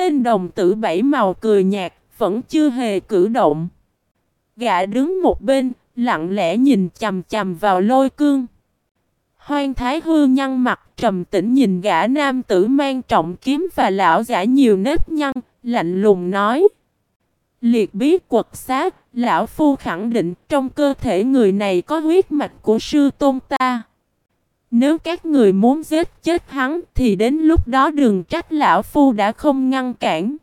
Tên đồng tử bảy màu cười nhạt, vẫn chưa hề cử động. Gã đứng một bên, lặng lẽ nhìn chầm chầm vào lôi cương. Hoang thái hư nhăn mặt trầm tĩnh nhìn gã nam tử mang trọng kiếm và lão giả nhiều nếp nhăn, lạnh lùng nói. Liệt bí quật xác, lão phu khẳng định trong cơ thể người này có huyết mạch của sư tôn ta. Nếu các người muốn giết chết hắn thì đến lúc đó đừng trách lão phu đã không ngăn cản.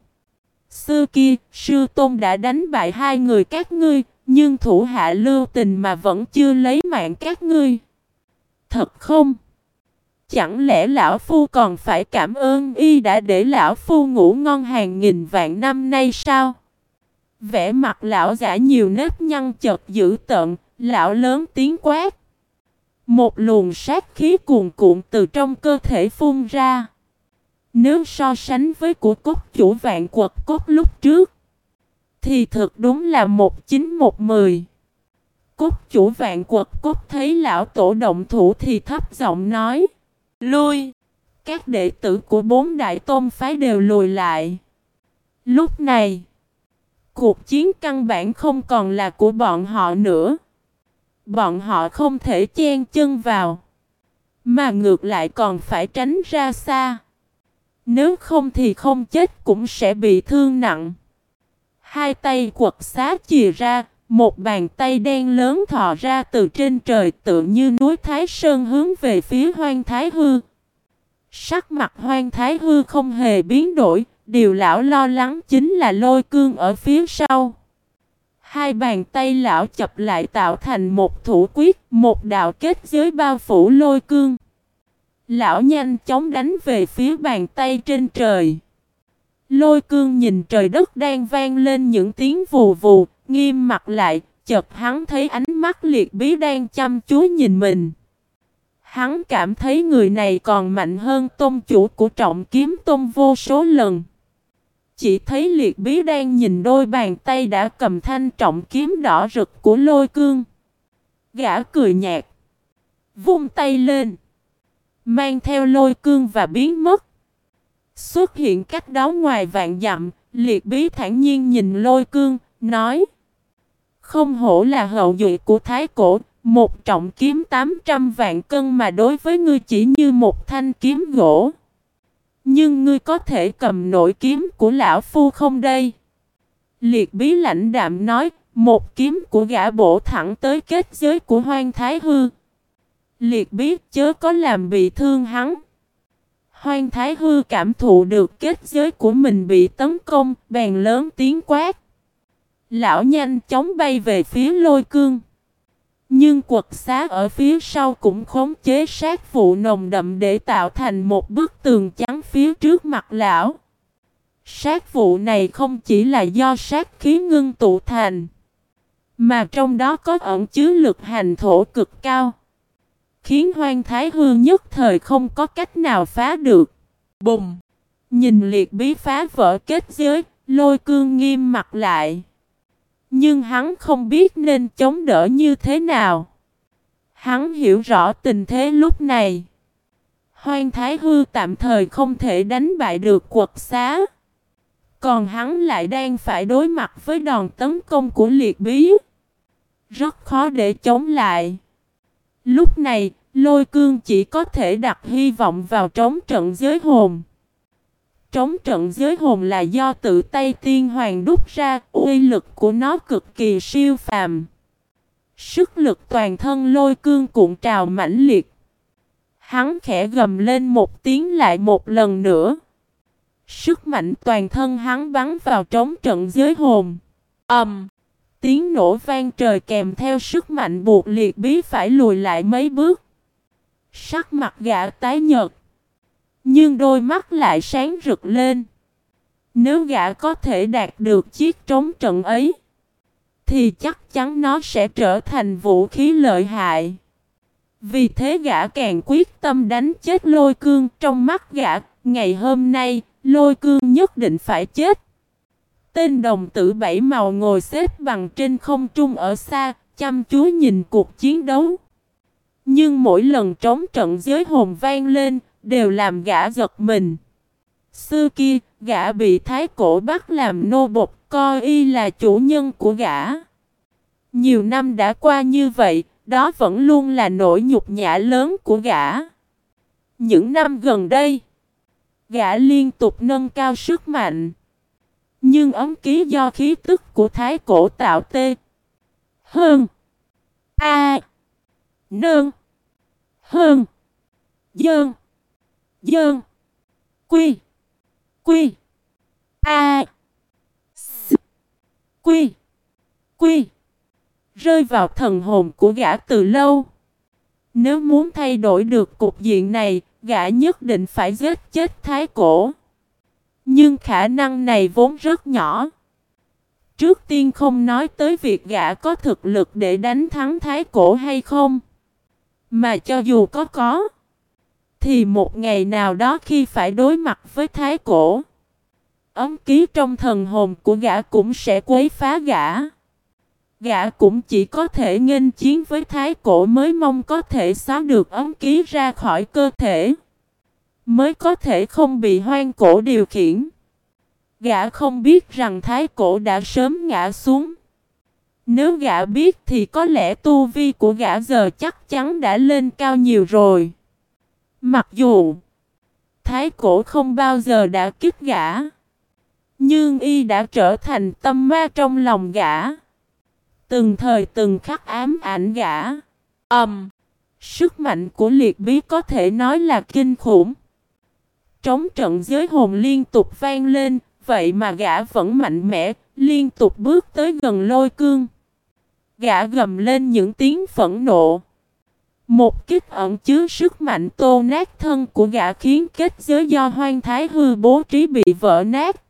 Xưa kia, sư tôn đã đánh bại hai người các ngươi, nhưng thủ hạ lưu tình mà vẫn chưa lấy mạng các ngươi. Thật không? Chẳng lẽ lão phu còn phải cảm ơn y đã để lão phu ngủ ngon hàng nghìn vạn năm nay sao? Vẽ mặt lão giả nhiều nếp nhăn chật dữ tợn, lão lớn tiếng quát. Một luồng sát khí cuồn cuộn từ trong cơ thể phun ra. Nếu so sánh với của cốt chủ vạn quật cốt lúc trước, thì thực đúng là một chín một mười. Cốt chủ vạn quật cốt thấy lão tổ động thủ thì thấp giọng nói. Lui! Các đệ tử của bốn đại tôn phái đều lùi lại. Lúc này, cuộc chiến căn bản không còn là của bọn họ nữa. Bọn họ không thể chen chân vào. Mà ngược lại còn phải tránh ra xa. Nếu không thì không chết cũng sẽ bị thương nặng. Hai tay quật xá chìa ra, một bàn tay đen lớn thò ra từ trên trời tự như núi Thái Sơn hướng về phía hoang Thái Hư. Sắc mặt hoang Thái Hư không hề biến đổi, điều lão lo lắng chính là lôi cương ở phía sau. Hai bàn tay lão chập lại tạo thành một thủ quyết, một đạo kết giới bao phủ lôi cương. Lão nhanh chóng đánh về phía bàn tay trên trời. Lôi cương nhìn trời đất đang vang lên những tiếng vù vù, nghiêm mặt lại, chợt hắn thấy ánh mắt liệt bí đang chăm chú nhìn mình. Hắn cảm thấy người này còn mạnh hơn tôn chủ của trọng kiếm tôn vô số lần. Chỉ thấy liệt bí đang nhìn đôi bàn tay đã cầm thanh trọng kiếm đỏ rực của lôi cương. Gã cười nhạt. Vung tay lên. Mang theo lôi cương và biến mất. Xuất hiện cách đó ngoài vạn dặm. Liệt bí thản nhiên nhìn lôi cương. Nói. Không hổ là hậu duệ của thái cổ. Một trọng kiếm 800 vạn cân mà đối với ngươi chỉ như một thanh kiếm gỗ. Nhưng ngươi có thể cầm nổi kiếm của lão phu không đây? Liệt bí lãnh đạm nói, một kiếm của gã bổ thẳng tới kết giới của hoang thái hư. Liệt bí chớ có làm bị thương hắn. Hoang thái hư cảm thụ được kết giới của mình bị tấn công, bèn lớn tiếng quát. Lão nhanh chóng bay về phía lôi cương. Nhưng quật xá ở phía sau cũng khống chế sát vụ nồng đậm để tạo thành một bức tường trắng phía trước mặt lão. Sát vụ này không chỉ là do sát khí ngưng tụ thành, mà trong đó có ẩn chứa lực hành thổ cực cao, khiến hoang thái hương nhất thời không có cách nào phá được. Bùng! Nhìn liệt bí phá vỡ kết giới, lôi cương nghiêm mặt lại. Nhưng hắn không biết nên chống đỡ như thế nào. Hắn hiểu rõ tình thế lúc này. Hoang Thái Hư tạm thời không thể đánh bại được quật xá. Còn hắn lại đang phải đối mặt với đòn tấn công của liệt bí. Rất khó để chống lại. Lúc này, lôi cương chỉ có thể đặt hy vọng vào trống trận giới hồn. Trống trận giới hồn là do tự tay tiên hoàng đúc ra, uy lực của nó cực kỳ siêu phàm. Sức lực toàn thân lôi cương cuộn trào mãnh liệt. Hắn khẽ gầm lên một tiếng lại một lần nữa. Sức mạnh toàn thân hắn bắn vào trống trận giới hồn. ầm, um, Tiếng nổ vang trời kèm theo sức mạnh buộc liệt bí phải lùi lại mấy bước. Sắc mặt gã tái nhợt. Nhưng đôi mắt lại sáng rực lên. Nếu gã có thể đạt được chiếc trống trận ấy, thì chắc chắn nó sẽ trở thành vũ khí lợi hại. Vì thế gã càng quyết tâm đánh chết lôi cương trong mắt gã, ngày hôm nay, lôi cương nhất định phải chết. Tên đồng tử bảy màu ngồi xếp bằng trên không trung ở xa, chăm chú nhìn cuộc chiến đấu. Nhưng mỗi lần trống trận giới hồn vang lên, đều làm gã giật mình. Xưa kia, gã bị thái cổ bắt làm nô bộc, coi y là chủ nhân của gã. Nhiều năm đã qua như vậy, đó vẫn luôn là nỗi nhục nhã lớn của gã. Những năm gần đây, gã liên tục nâng cao sức mạnh. Nhưng ấm ký do khí tức của thái cổ tạo tê. Hơn. A. Nương. Hơn. Dơn. Dơn. Quy. Quy. A. S. Quy. Quy. Rơi vào thần hồn của gã từ lâu. Nếu muốn thay đổi được cục diện này, gã nhất định phải giết chết thái cổ. Nhưng khả năng này vốn rất nhỏ. Trước tiên không nói tới việc gã có thực lực để đánh thắng thái cổ hay không. Mà cho dù có có, thì một ngày nào đó khi phải đối mặt với thái cổ, ấm ký trong thần hồn của gã cũng sẽ quấy phá gã. Gã cũng chỉ có thể nghênh chiến với thái cổ mới mong có thể xóa được ấm ký ra khỏi cơ thể. Mới có thể không bị hoang cổ điều khiển. Gã không biết rằng thái cổ đã sớm ngã xuống. Nếu gã biết thì có lẽ tu vi của gã giờ chắc chắn đã lên cao nhiều rồi. Mặc dù thái cổ không bao giờ đã kích gã. Nhưng y đã trở thành tâm ma trong lòng gã. Từng thời từng khắc ám ảnh gã. Ầm. Um, sức mạnh của liệt bí có thể nói là kinh khủng. Trống trận giới hồn liên tục vang lên, vậy mà gã vẫn mạnh mẽ, liên tục bước tới gần lôi cương. Gã gầm lên những tiếng phẫn nộ. Một kích ẩn chứa sức mạnh tô nát thân của gã khiến kết giới do hoang thái hư bố trí bị vỡ nát.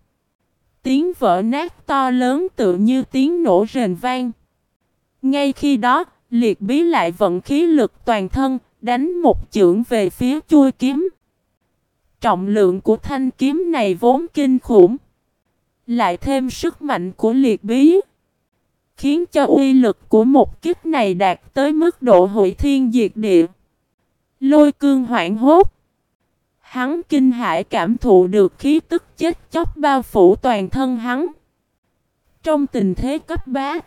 Tiếng vỡ nát to lớn tự như tiếng nổ rền vang. Ngay khi đó, liệt bí lại vận khí lực toàn thân, đánh một chưởng về phía chui kiếm. Trọng lượng của thanh kiếm này vốn kinh khủng. Lại thêm sức mạnh của liệt bí. Khiến cho uy lực của một kích này đạt tới mức độ hủy thiên diệt địa. Lôi cương hoảng hốt. Hắn kinh hãi cảm thụ được khí tức chết chóc bao phủ toàn thân hắn. Trong tình thế cấp bát.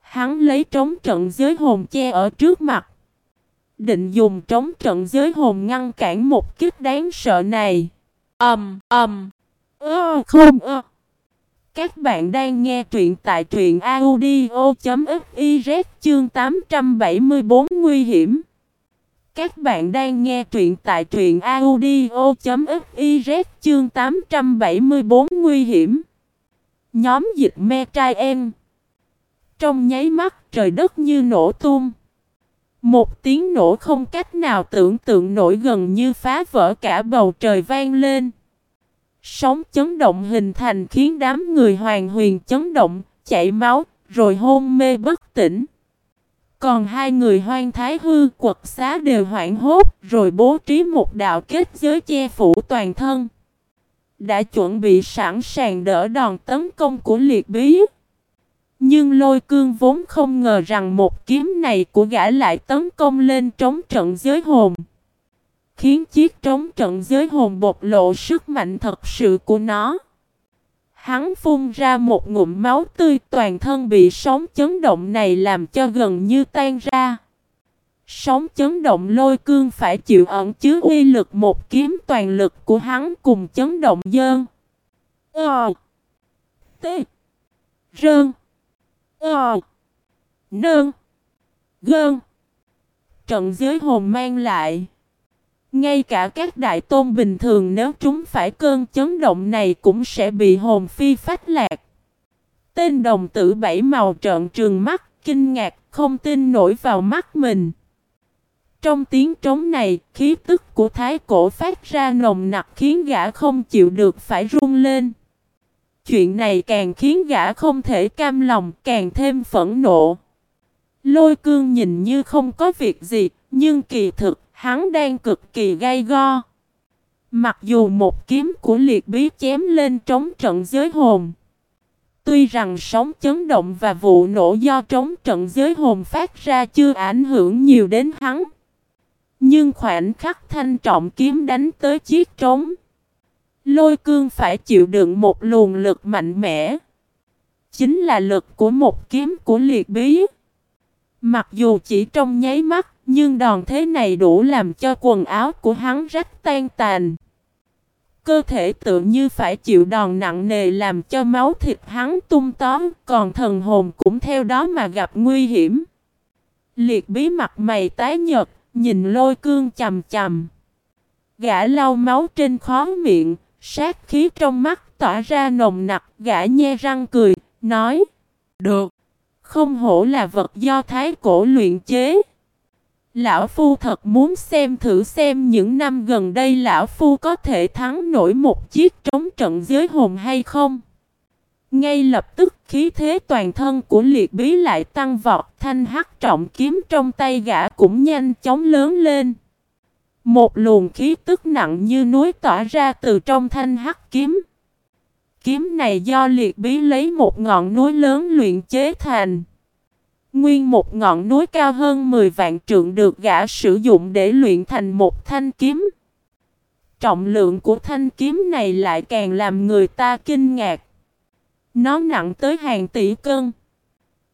Hắn lấy trống trận giới hồn che ở trước mặt. Định dùng trống trận giới hồn ngăn cản một kích đáng sợ này. Ầm, ầm. Ơ, không ơ. Các bạn đang nghe truyện tại truyện audio.fiz chương 874 nguy hiểm. Các bạn đang nghe truyện tại truyện audio.fiz chương 874 nguy hiểm. Nhóm dịch me trai em. Trong nháy mắt, trời đất như nổ tung. Một tiếng nổ không cách nào tưởng tượng nổi, gần như phá vỡ cả bầu trời vang lên. Sóng chấn động hình thành khiến đám người hoàng huyền chấn động, chảy máu, rồi hôn mê bất tỉnh. Còn hai người hoang thái hư quật xá đều hoảng hốt, rồi bố trí một đạo kết giới che phủ toàn thân. Đã chuẩn bị sẵn sàng đỡ đòn tấn công của liệt bí. Nhưng lôi cương vốn không ngờ rằng một kiếm này của gã lại tấn công lên trống trận giới hồn. Khiến chiếc trống trận giới hồn bộc lộ sức mạnh thật sự của nó. Hắn phun ra một ngụm máu tươi, toàn thân bị sóng chấn động này làm cho gần như tan ra. Sóng chấn động lôi cương phải chịu ẩn chứa uy lực một kiếm toàn lực của hắn cùng chấn động dơn. Ờ. T. Rơn. Ờ. Nơn. Gơn. Trận giới hồn mang lại. Ngay cả các đại tôn bình thường nếu chúng phải cơn chấn động này cũng sẽ bị hồn phi phách lạc. Tên đồng tử bảy màu trợn trừng mắt, kinh ngạc, không tin nổi vào mắt mình. Trong tiếng trống này, khí tức của thái cổ phát ra nồng nặc khiến gã không chịu được phải run lên. Chuyện này càng khiến gã không thể cam lòng, càng thêm phẫn nộ. Lôi cương nhìn như không có việc gì, nhưng kỳ thực, Hắn đang cực kỳ gay go. Mặc dù một kiếm của liệt bí chém lên trống trận giới hồn. Tuy rằng sóng chấn động và vụ nổ do trống trận giới hồn phát ra chưa ảnh hưởng nhiều đến hắn. Nhưng khoảnh khắc thanh trọng kiếm đánh tới chiếc trống. lôi cương phải chịu đựng một luồng lực mạnh mẽ. Chính là lực của một kiếm của liệt bí. Mặc dù chỉ trong nháy mắt, nhưng đòn thế này đủ làm cho quần áo của hắn rách tan tàn. Cơ thể tự như phải chịu đòn nặng nề làm cho máu thịt hắn tung tóm, còn thần hồn cũng theo đó mà gặp nguy hiểm. Liệt bí mặt mày tái nhợt, nhìn lôi cương chầm chầm. Gã lau máu trên khó miệng, sát khí trong mắt tỏa ra nồng nặc, gã nhe răng cười, nói Được, không hổ là vật do thái cổ luyện chế. Lão Phu thật muốn xem thử xem những năm gần đây Lão Phu có thể thắng nổi một chiếc trống trận giới hồn hay không. Ngay lập tức, khí thế toàn thân của liệt bí lại tăng vọt, thanh hắc trọng kiếm trong tay gã cũng nhanh chóng lớn lên. Một luồng khí tức nặng như núi tỏa ra từ trong thanh hắc kiếm. Kiếm này do liệt bí lấy một ngọn núi lớn luyện chế thành. Nguyên một ngọn núi cao hơn 10 vạn trượng được gã sử dụng để luyện thành một thanh kiếm. Trọng lượng của thanh kiếm này lại càng làm người ta kinh ngạc. Nó nặng tới hàng tỷ cân.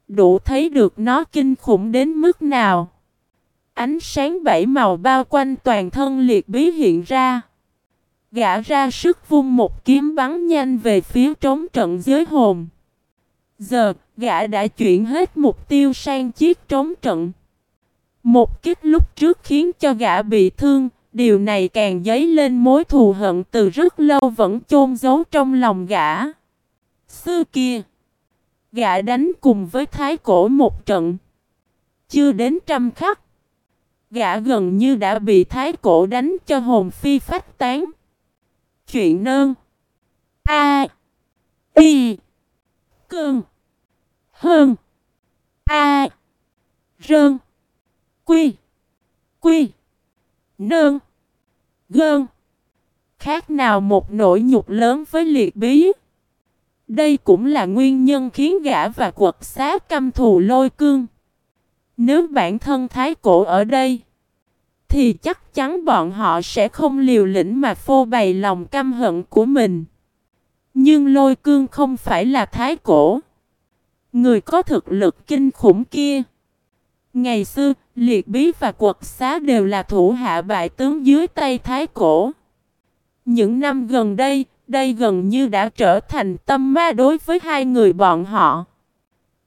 Đủ thấy được nó kinh khủng đến mức nào. Ánh sáng bảy màu bao quanh toàn thân liệt bí hiện ra. Gã ra sức vung một kiếm bắn nhanh về phía trống trận giới hồn. Giờ, gã đã chuyển hết mục tiêu sang chiếc trống trận. Một kích lúc trước khiến cho gã bị thương, điều này càng dấy lên mối thù hận từ rất lâu vẫn chôn giấu trong lòng gã. Xưa kia, gã đánh cùng với thái cổ một trận. Chưa đến trăm khắc, gã gần như đã bị thái cổ đánh cho hồn phi phách tán. Chuyện nơn. A. Y. Cơn Hơn A. Rơn. Quy. Quy. Nơn. Gơn. Khác nào một nỗi nhục lớn với liệt bí? Đây cũng là nguyên nhân khiến gã và quật xá căm thù lôi cương. Nếu bản thân thái cổ ở đây thì chắc chắn bọn họ sẽ không liều lĩnh mà phô bày lòng căm hận của mình. Nhưng lôi cương không phải là thái cổ. Người có thực lực kinh khủng kia. Ngày xưa, liệt bí và quật xá đều là thủ hạ bại tướng dưới tay thái cổ. Những năm gần đây, đây gần như đã trở thành tâm ma đối với hai người bọn họ.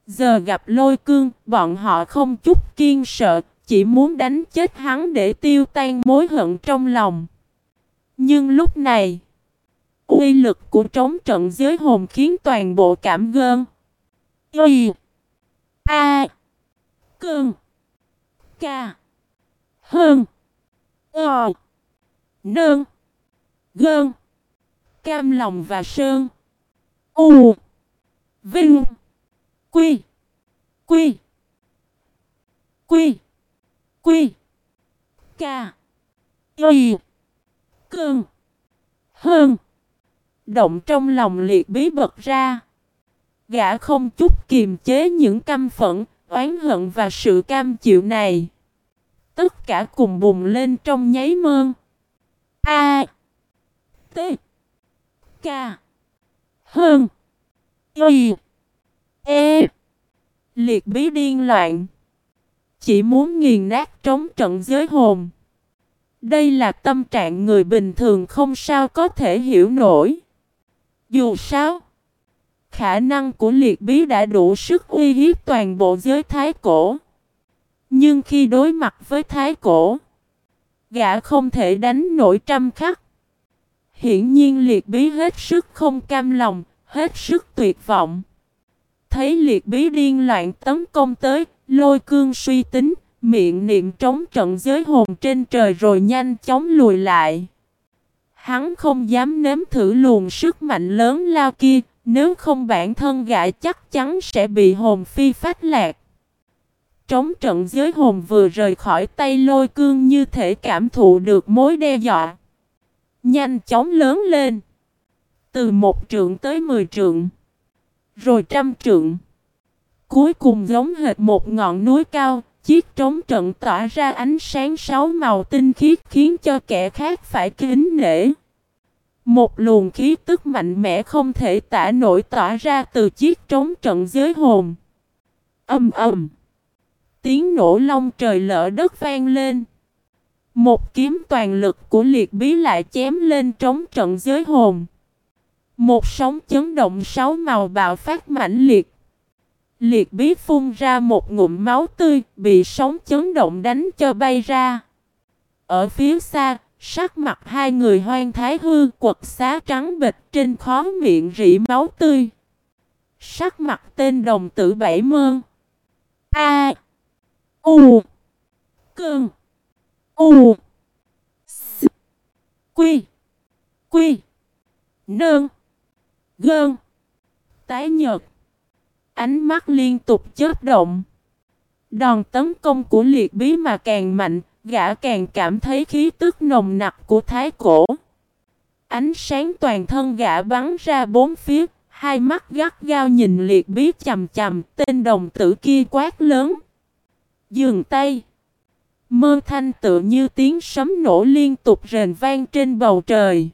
Giờ gặp lôi cương, bọn họ không chút kiên sợ, chỉ muốn đánh chết hắn để tiêu tan mối hận trong lòng. Nhưng lúc này, uy lực của trống trận giới hồn khiến toàn bộ cảm gơn. Y A Cơn Ca Hơn Ờ Nơn Gơn Cam lòng và sơn U Vinh Quy Quy Quy Quy. Ca. Y. cương, Hơn. Động trong lòng liệt bí bật ra. Gã không chút kiềm chế những căm phẫn, oán hận và sự cam chịu này. Tất cả cùng bùng lên trong nháy mơn. A. T. K. Hơn. Y. E. Liệt bí điên loạn. Chỉ muốn nghiền nát trống trận giới hồn. Đây là tâm trạng người bình thường không sao có thể hiểu nổi. Dù sao, khả năng của liệt bí đã đủ sức uy hiếp toàn bộ giới thái cổ. Nhưng khi đối mặt với thái cổ, gã không thể đánh nổi trăm khắc. Hiển nhiên liệt bí hết sức không cam lòng, hết sức tuyệt vọng. Thấy liệt bí điên loạn tấn công tới, Lôi cương suy tính, miệng niệm trống trận giới hồn trên trời rồi nhanh chóng lùi lại. Hắn không dám nếm thử luồng sức mạnh lớn lao kia, nếu không bản thân gã chắc chắn sẽ bị hồn phi phát lạc. Trống trận giới hồn vừa rời khỏi tay lôi cương như thể cảm thụ được mối đe dọa. Nhanh chóng lớn lên. Từ một trượng tới mười trượng. Rồi trăm trượng. Cuối cùng giống hệt một ngọn núi cao, chiếc trống trận tỏa ra ánh sáng sáu màu tinh khiết khiến cho kẻ khác phải kính nể. Một luồng khí tức mạnh mẽ không thể tả nổi tỏa ra từ chiếc trống trận dưới hồn. Âm ầm. Tiếng nổ long trời lỡ đất vang lên. Một kiếm toàn lực của liệt bí lại chém lên trống trận dưới hồn. Một sóng chấn động sáu màu bạo phát mãnh liệt. Liệt bí phun ra một ngụm máu tươi, bị sóng chấn động đánh cho bay ra. Ở phía xa, sắc mặt hai người hoang thái hư quật xá trắng bịch trên khó miệng rỉ máu tươi. Sắc mặt tên đồng tử bảy mơn. A. U. Cơn. U. S. Quy. Quy. Nơn. Gơn. Tái nhật. Ánh mắt liên tục chớp động. Đòn tấn công của liệt bí mà càng mạnh, gã càng cảm thấy khí tức nồng nặc của thái cổ. Ánh sáng toàn thân gã bắn ra bốn phía, hai mắt gắt gao nhìn liệt bí chầm chầm, tên đồng tử kia quát lớn. Dường tay. Mơ thanh tự như tiếng sấm nổ liên tục rền vang trên bầu trời.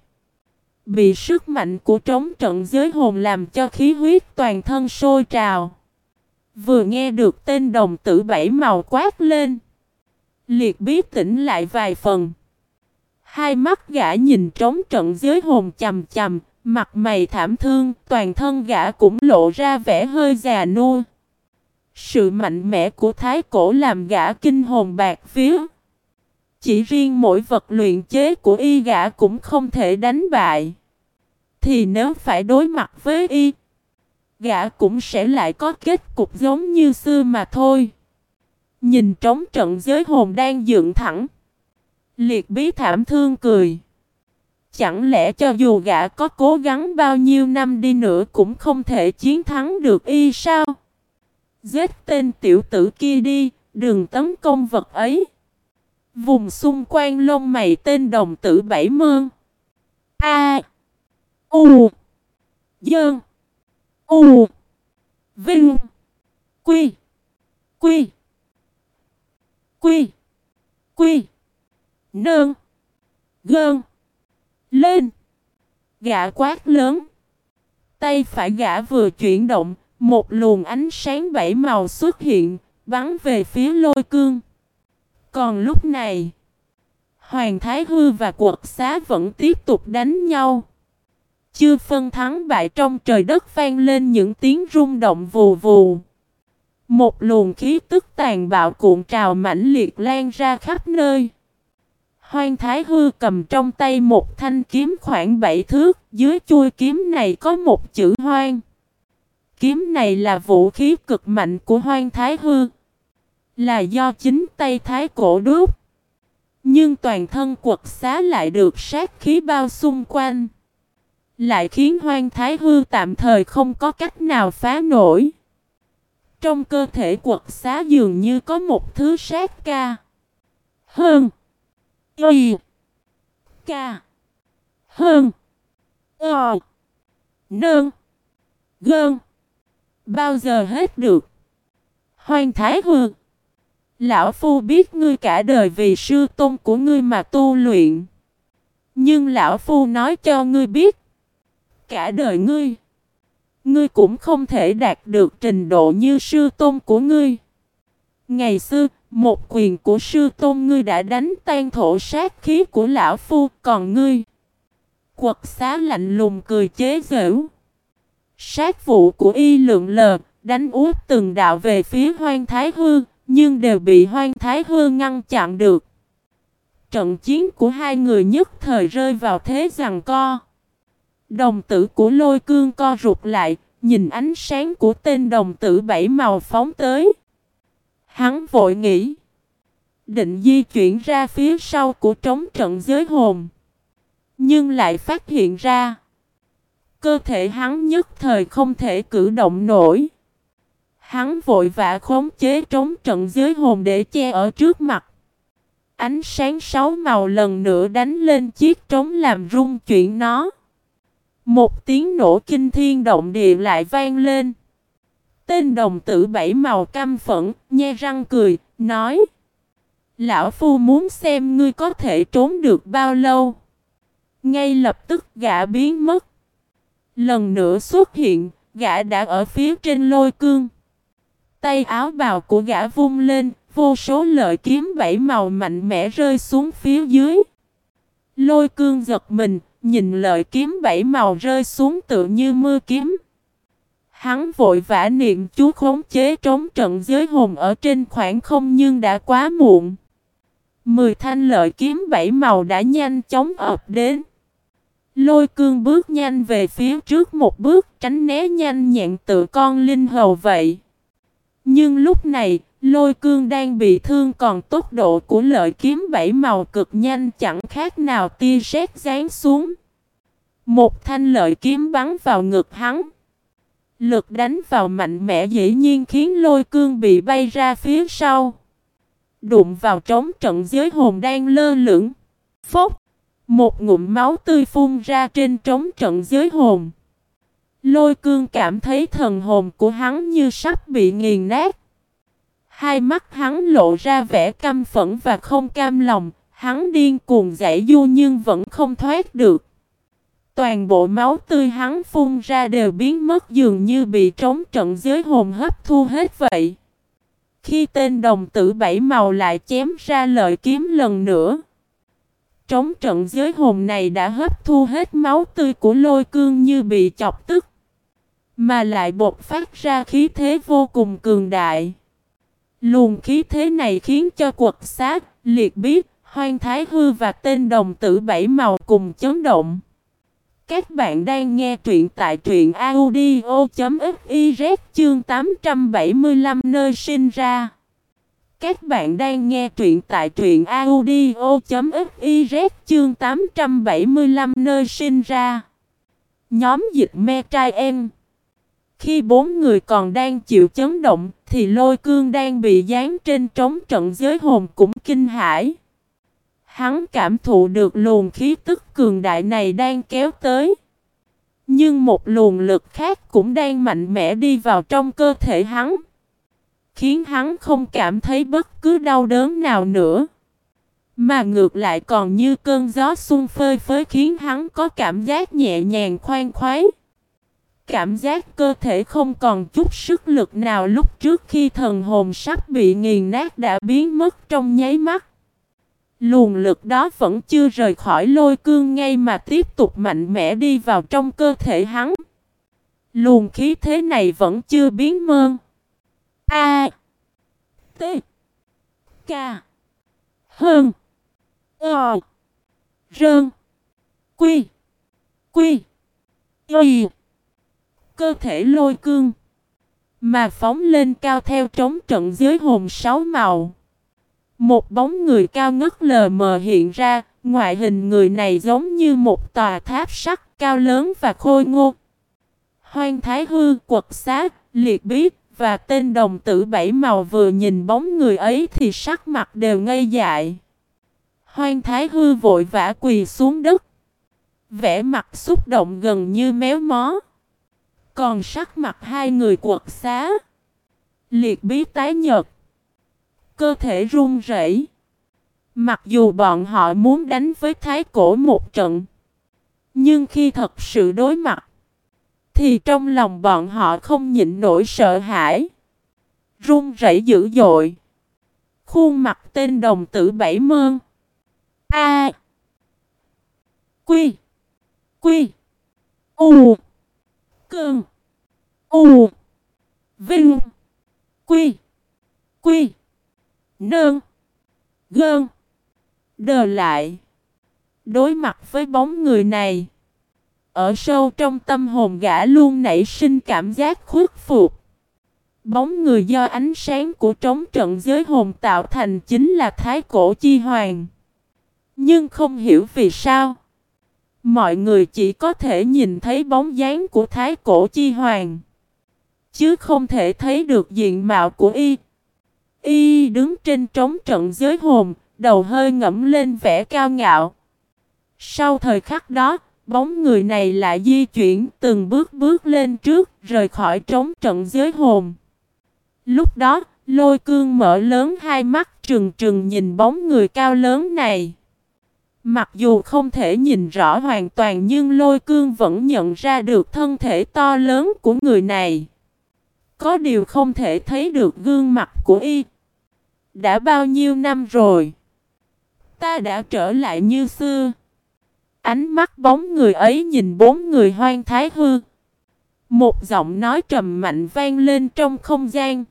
Bị sức mạnh của trống trận giới hồn làm cho khí huyết toàn thân sôi trào. Vừa nghe được tên đồng tử bảy màu quát lên. Liệt bí tỉnh lại vài phần. Hai mắt gã nhìn trống trận giới hồn chầm chầm, mặt mày thảm thương, toàn thân gã cũng lộ ra vẻ hơi già nua. Sự mạnh mẽ của thái cổ làm gã kinh hồn bạc phía chỉ riêng mỗi vật luyện chế của y gã cũng không thể đánh bại. Thì nếu phải đối mặt với y, gã cũng sẽ lại có kết cục giống như xưa mà thôi. Nhìn trống trận giới hồn đang dựng thẳng. Liệt bí thảm thương cười. Chẳng lẽ cho dù gã có cố gắng bao nhiêu năm đi nữa cũng không thể chiến thắng được y sao? Giết tên tiểu tử kia đi, đừng tấn công vật ấy. Vùng xung quanh lông mày tên đồng tử bảy mơn. A. U. Dơn. U. Vinh. Quy. Quy. Quy. Quy. Nơn. Gơn. Lên. Gã quát lớn. Tay phải gã vừa chuyển động, một luồng ánh sáng bảy màu xuất hiện, bắn về phía lôi cương. Còn lúc này, Hoàng Thái Hư và quật xá vẫn tiếp tục đánh nhau. Chưa phân thắng bại trong trời đất vang lên những tiếng rung động vù vù. Một luồng khí tức tàn bạo cuộn trào mãnh liệt lan ra khắp nơi. Hoang Thái Hư cầm trong tay một thanh kiếm khoảng bảy thước, dưới chuôi kiếm này có một chữ hoang. Kiếm này là vũ khí cực mạnh của Hoang Thái Hư. Là do chính tay Thái cổ đúc. Nhưng toàn thân quật xá lại được sát khí bao xung quanh. Lại khiến Hoang Thái Hư tạm thời không có cách nào phá nổi. Trong cơ thể quật xá dường như có một thứ sát ca. Hơn. Y. Ca. Hơn. Ờ. Nơn. Gơn. Bao giờ hết được. Hoang Thái Hư. Lão Phu biết ngươi cả đời vì sư tôn của ngươi mà tu luyện. Nhưng Lão Phu nói cho ngươi biết. Cả đời ngươi. Ngươi cũng không thể đạt được trình độ như sư tôn của ngươi. Ngày xưa, một quyền của sư tôn ngươi đã đánh tan thổ sát khí của lão phu, còn ngươi. Quật xá lạnh lùng cười chế giễu. Sát vụ của y lượng lờ, đánh út từng đạo về phía hoang thái hư, nhưng đều bị hoang thái hư ngăn chặn được. Trận chiến của hai người nhất thời rơi vào thế rằng co. Đồng tử của lôi cương co rụt lại, nhìn ánh sáng của tên đồng tử bảy màu phóng tới. Hắn vội nghĩ. Định di chuyển ra phía sau của trống trận giới hồn. Nhưng lại phát hiện ra. Cơ thể hắn nhất thời không thể cử động nổi. Hắn vội vã khống chế trống trận dưới hồn để che ở trước mặt. Ánh sáng sáu màu lần nữa đánh lên chiếc trống làm rung chuyển nó. Một tiếng nổ kinh thiên động địa lại vang lên. Tên đồng tử bảy màu căm phẫn, nhe răng cười, nói Lão Phu muốn xem ngươi có thể trốn được bao lâu. Ngay lập tức gã biến mất. Lần nữa xuất hiện, gã đã ở phía trên lôi cương. Tay áo bào của gã vung lên, vô số lợi kiếm bảy màu mạnh mẽ rơi xuống phía dưới. Lôi cương giật mình, nhìn lợi kiếm bảy màu rơi xuống tự như mưa kiếm. Hắn vội vã niệm chú khống chế trống trận giới hồn ở trên khoảng không nhưng đã quá muộn. Mười thanh lợi kiếm bảy màu đã nhanh chóng ập đến. Lôi cương bước nhanh về phía trước một bước tránh né nhanh nhẹn tự con linh hầu vậy. Nhưng lúc này, lôi cương đang bị thương còn tốc độ của lợi kiếm bảy màu cực nhanh chẳng khác nào tia sét giáng xuống. Một thanh lợi kiếm bắn vào ngực hắn. Lực đánh vào mạnh mẽ dĩ nhiên khiến lôi cương bị bay ra phía sau. Đụng vào trống trận giới hồn đang lơ lửng. Phốc! Một ngụm máu tươi phun ra trên trống trận giới hồn. Lôi cương cảm thấy thần hồn của hắn như sắp bị nghiền nát. Hai mắt hắn lộ ra vẻ căm phẫn và không cam lòng, hắn điên cuồng giải du nhưng vẫn không thoát được. Toàn bộ máu tươi hắn phun ra đều biến mất dường như bị trống trận giới hồn hấp thu hết vậy. Khi tên đồng tử bảy màu lại chém ra lợi kiếm lần nữa. Trống trận giới hồn này đã hấp thu hết máu tươi của lôi cương như bị chọc tức. Mà lại bột phát ra khí thế vô cùng cường đại. Luồng khí thế này khiến cho quật sát, liệt biết, hoang thái hư và tên đồng tử bảy màu cùng chấn động. Các bạn đang nghe truyện tại truyện audio.fiz chương 875 nơi sinh ra. Các bạn đang nghe truyện tại truyện audio.fiz chương 875 nơi sinh ra. Nhóm dịch me trai em. Khi bốn người còn đang chịu chấn động, thì lôi cương đang bị dán trên trống trận giới hồn cũng kinh hãi. Hắn cảm thụ được luồng khí tức cường đại này đang kéo tới. Nhưng một luồng lực khác cũng đang mạnh mẽ đi vào trong cơ thể hắn. Khiến hắn không cảm thấy bất cứ đau đớn nào nữa. Mà ngược lại còn như cơn gió xuân phơi phới khiến hắn có cảm giác nhẹ nhàng, khoan khoái. Cảm giác cơ thể không còn chút sức lực nào lúc trước khi thần hồn sắp bị nghiền nát đã biến mất trong nháy mắt. Luồng lực đó vẫn chưa rời khỏi lôi cương ngay mà tiếp tục mạnh mẽ đi vào trong cơ thể hắn. Luồng khí thế này vẫn chưa biến mơn. A. T. K. Hơn. Ờ. Rơn. Quy. Quy. Y. Cơ thể lôi cương. Mà phóng lên cao theo trống trận dưới hồn sáu màu. Một bóng người cao ngất lờ mờ hiện ra, ngoại hình người này giống như một tòa tháp sắt cao lớn và khôi ngô. Hoang Thái Hư quật sát, liệt biết và tên đồng tử bảy màu vừa nhìn bóng người ấy thì sắc mặt đều ngây dại. Hoang Thái Hư vội vã quỳ xuống đất. Vẻ mặt xúc động gần như méo mó. Còn sắc mặt hai người quật xá. Liệt bí tái nhật. Cơ thể run rẩy. Mặc dù bọn họ muốn đánh với thái cổ một trận. Nhưng khi thật sự đối mặt. Thì trong lòng bọn họ không nhịn nổi sợ hãi. Run rẩy dữ dội. Khuôn mặt tên đồng tử bảy mơn. A. Quy. Quy. U. Cơn. U. Vinh. Quy. Quy. Nương. Gơn. Đờ lại. Đối mặt với bóng người này. Ở sâu trong tâm hồn gã luôn nảy sinh cảm giác khuất phục. Bóng người do ánh sáng của trống trận giới hồn tạo thành chính là Thái Cổ Chi Hoàng. Nhưng không hiểu vì sao. Mọi người chỉ có thể nhìn thấy bóng dáng của Thái Cổ Chi Hoàng. Chứ không thể thấy được diện mạo của y. Y đứng trên trống trận giới hồn, đầu hơi ngẫm lên vẻ cao ngạo. Sau thời khắc đó, bóng người này lại di chuyển từng bước bước lên trước, rời khỏi trống trận giới hồn. Lúc đó, lôi cương mở lớn hai mắt trừng trừng nhìn bóng người cao lớn này. Mặc dù không thể nhìn rõ hoàn toàn nhưng lôi cương vẫn nhận ra được thân thể to lớn của người này. Có điều không thể thấy được gương mặt của y. Đã bao nhiêu năm rồi? Ta đã trở lại như xưa. Ánh mắt bóng người ấy nhìn bốn người hoang thái hư. Một giọng nói trầm mạnh vang lên trong không gian.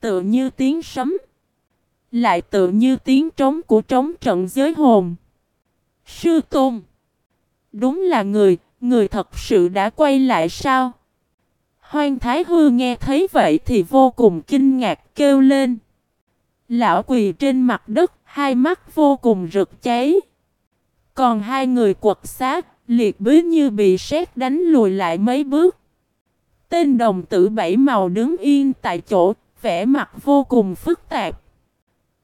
Tựa như tiếng sấm. Lại tựa như tiếng trống của trống trận giới hồn. Sư Tôn. Đúng là người, người thật sự đã quay lại sao? Hoang Thái Hư nghe thấy vậy thì vô cùng kinh ngạc kêu lên. Lão quỳ trên mặt đất, hai mắt vô cùng rực cháy. Còn hai người quật xác, liệt bứ như bị sét đánh lùi lại mấy bước. Tên đồng tử bảy màu đứng yên tại chỗ, vẻ mặt vô cùng phức tạp.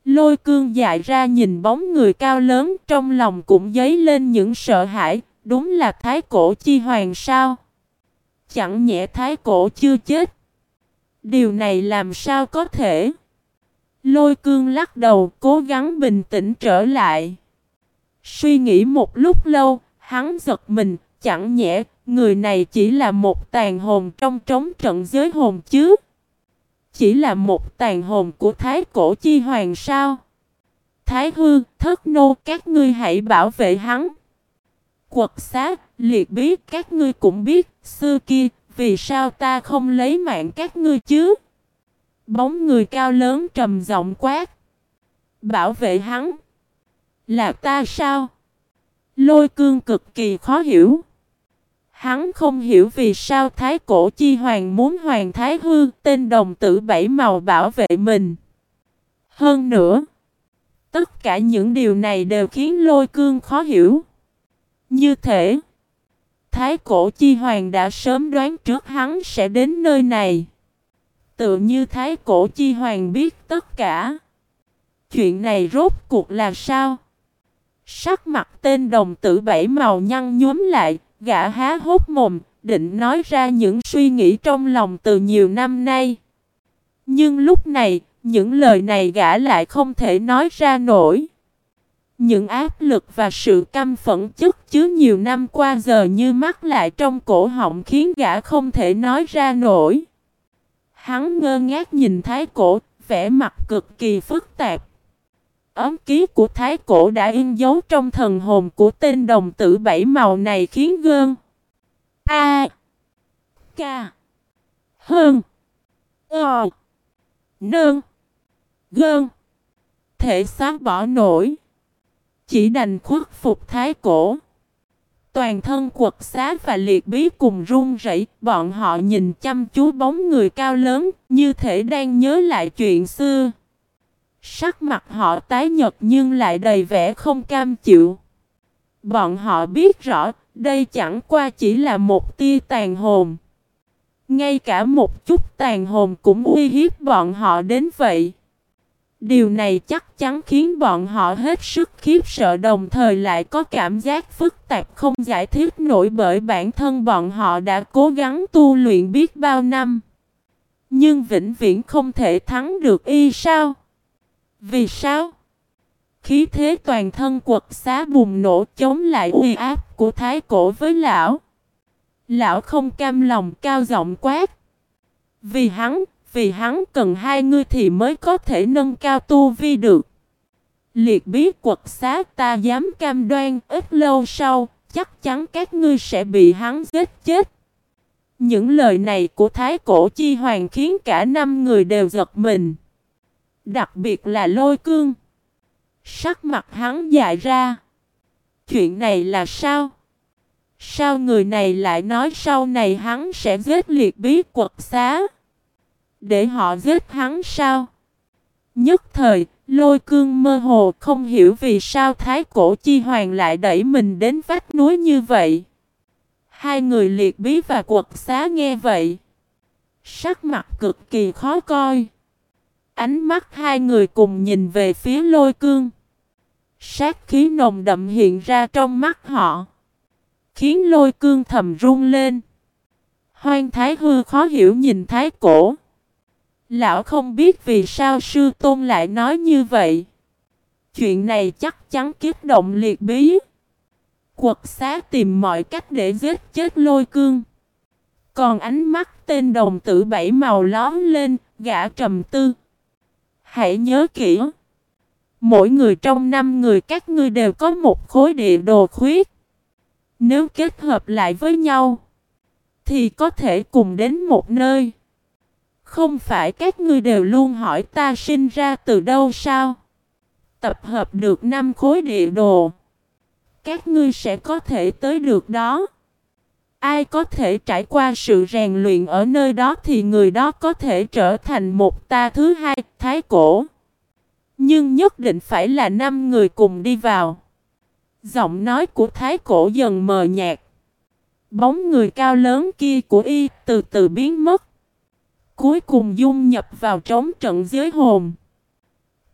Lôi cương dại ra nhìn bóng người cao lớn trong lòng cũng dấy lên những sợ hãi, đúng là thái cổ chi hoàng sao? Chẳng nhẽ thái cổ chưa chết. Điều này làm sao có thể? Lôi cương lắc đầu cố gắng bình tĩnh trở lại. Suy nghĩ một lúc lâu, hắn giật mình, chẳng nhẽ người này chỉ là một tàn hồn trong trống trận giới hồn chứ. Chỉ là một tàn hồn của thái cổ chi hoàng sao. Thái hư, thất nô, các ngươi hãy bảo vệ hắn. Quật xá, liệt biết các ngươi cũng biết, xưa kia, vì sao ta không lấy mạng các ngươi chứ? Bóng người cao lớn trầm giọng quát. Bảo vệ hắn. Là ta sao? Lôi cương cực kỳ khó hiểu. Hắn không hiểu vì sao Thái Cổ Chi Hoàng muốn Hoàng Thái Hư tên đồng tử bảy màu bảo vệ mình. Hơn nữa, tất cả những điều này đều khiến lôi cương khó hiểu. Như thể, Thái Cổ Chi Hoàng đã sớm đoán trước hắn sẽ đến nơi này. Tự như Thái Cổ Chi Hoàng biết tất cả. Chuyện này rốt cuộc là sao? Sắc mặt tên đồng tử bảy màu nhăn nhúm lại, gã há hốt mồm, định nói ra những suy nghĩ trong lòng từ nhiều năm nay. Nhưng lúc này, những lời này gã lại không thể nói ra nổi. Những áp lực và sự căm phẫn chất chứa nhiều năm qua giờ như mắc lại trong cổ họng khiến gã không thể nói ra nổi. Hắn ngơ ngác nhìn thái cổ, vẻ mặt cực kỳ phức tạp. Ấm ký của thái cổ đã in dấu trong thần hồn của tên đồng tử bảy màu này khiến gơn. A. K. Hơn. Ờ. Nơn. Gơn. Thể xóa bỏ nổi. Chỉ đành khuất phục thái cổ. Toàn thân quật xá và liệt bí cùng run rẩy, bọn họ nhìn chăm chú bóng người cao lớn, như thể đang nhớ lại chuyện xưa. Sắc mặt họ tái nhật nhưng lại đầy vẻ không cam chịu. Bọn họ biết rõ, đây chẳng qua chỉ là một tia tàn hồn. Ngay cả một chút tàn hồn cũng uy hiếp bọn họ đến vậy. Điều này chắc chắn khiến bọn họ hết sức khiếp sợ đồng thời lại có cảm giác phức tạp không giải thích nổi bởi bản thân bọn họ đã cố gắng tu luyện biết bao năm. Nhưng vĩnh viễn không thể thắng được y sao? Vì sao? Khí thế toàn thân quật xá bùng nổ chống lại uy áp của thái cổ với lão. Lão không cam lòng cao giọng quát. Vì hắn, vì hắn cần hai ngươi thì mới có thể nâng cao tu vi được. Liệt biết quật xá ta dám cam đoan ít lâu sau, chắc chắn các ngươi sẽ bị hắn giết chết. Những lời này của Thái Cổ Chi Hoàng khiến cả năm người đều giật mình. Đặc biệt là lôi cương. Sắc mặt hắn dại ra. Chuyện này là sao? Sao người này lại nói sau này hắn sẽ giết liệt bí quật xá? Để họ giết hắn sao? Nhất thời, lôi cương mơ hồ không hiểu vì sao thái cổ chi hoàng lại đẩy mình đến vách núi như vậy. Hai người liệt bí và quật xá nghe vậy. Sắc mặt cực kỳ khó coi. Ánh mắt hai người cùng nhìn về phía lôi cương. Sát khí nồng đậm hiện ra trong mắt họ. Khiến lôi cương thầm run lên. Hoang thái hư khó hiểu nhìn thái cổ. Lão không biết vì sao sư tôn lại nói như vậy. Chuyện này chắc chắn kiếp động liệt bí. Quật xá tìm mọi cách để giết chết lôi cương. Còn ánh mắt tên đồng tử bảy màu lón lên, gã trầm tư. Hãy nhớ kỹ. Mỗi người trong năm người các ngươi đều có một khối địa đồ khuyết. Nếu kết hợp lại với nhau, thì có thể cùng đến một nơi. Không phải các ngươi đều luôn hỏi ta sinh ra từ đâu sao? Tập hợp được năm khối địa đồ. Các ngươi sẽ có thể tới được đó. Ai có thể trải qua sự rèn luyện ở nơi đó thì người đó có thể trở thành một ta thứ hai, thái cổ. Nhưng nhất định phải là năm người cùng đi vào. Giọng nói của thái cổ dần mờ nhạt. Bóng người cao lớn kia của y từ từ biến mất. Cuối cùng dung nhập vào trống trận giới hồn.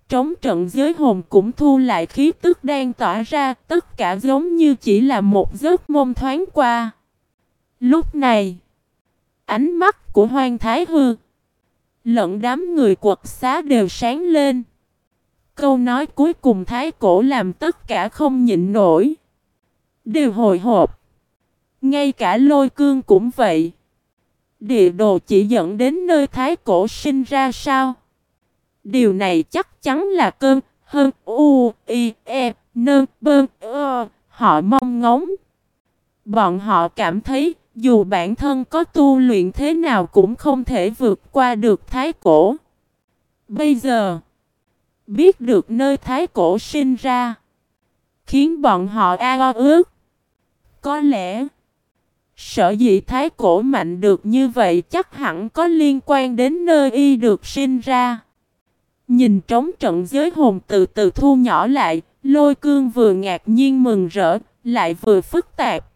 Trống trận giới hồn cũng thu lại khí tức đang tỏa ra, tất cả giống như chỉ là một giấc mông thoáng qua. Lúc này, ánh mắt của Hoang Thái Hư lẫn đám người quật xá đều sáng lên. Câu nói cuối cùng Thái Cổ làm tất cả không nhịn nổi. Đều hồi hộp. Ngay cả lôi cương cũng vậy. Địa đồ chỉ dẫn đến nơi Thái Cổ sinh ra sao? Điều này chắc chắn là cơn, hơn, u, i, e, nơn, bơn, ơ, họ mong ngóng. Bọn họ cảm thấy, dù bản thân có tu luyện thế nào cũng không thể vượt qua được Thái Cổ. Bây giờ, biết được nơi Thái Cổ sinh ra, khiến bọn họ ao ước. Có lẽ, Sở dĩ thái cổ mạnh được như vậy chắc hẳn có liên quan đến nơi y được sinh ra. Nhìn trống trận giới hồn từ từ thu nhỏ lại, lôi cương vừa ngạc nhiên mừng rỡ, lại vừa phức tạp.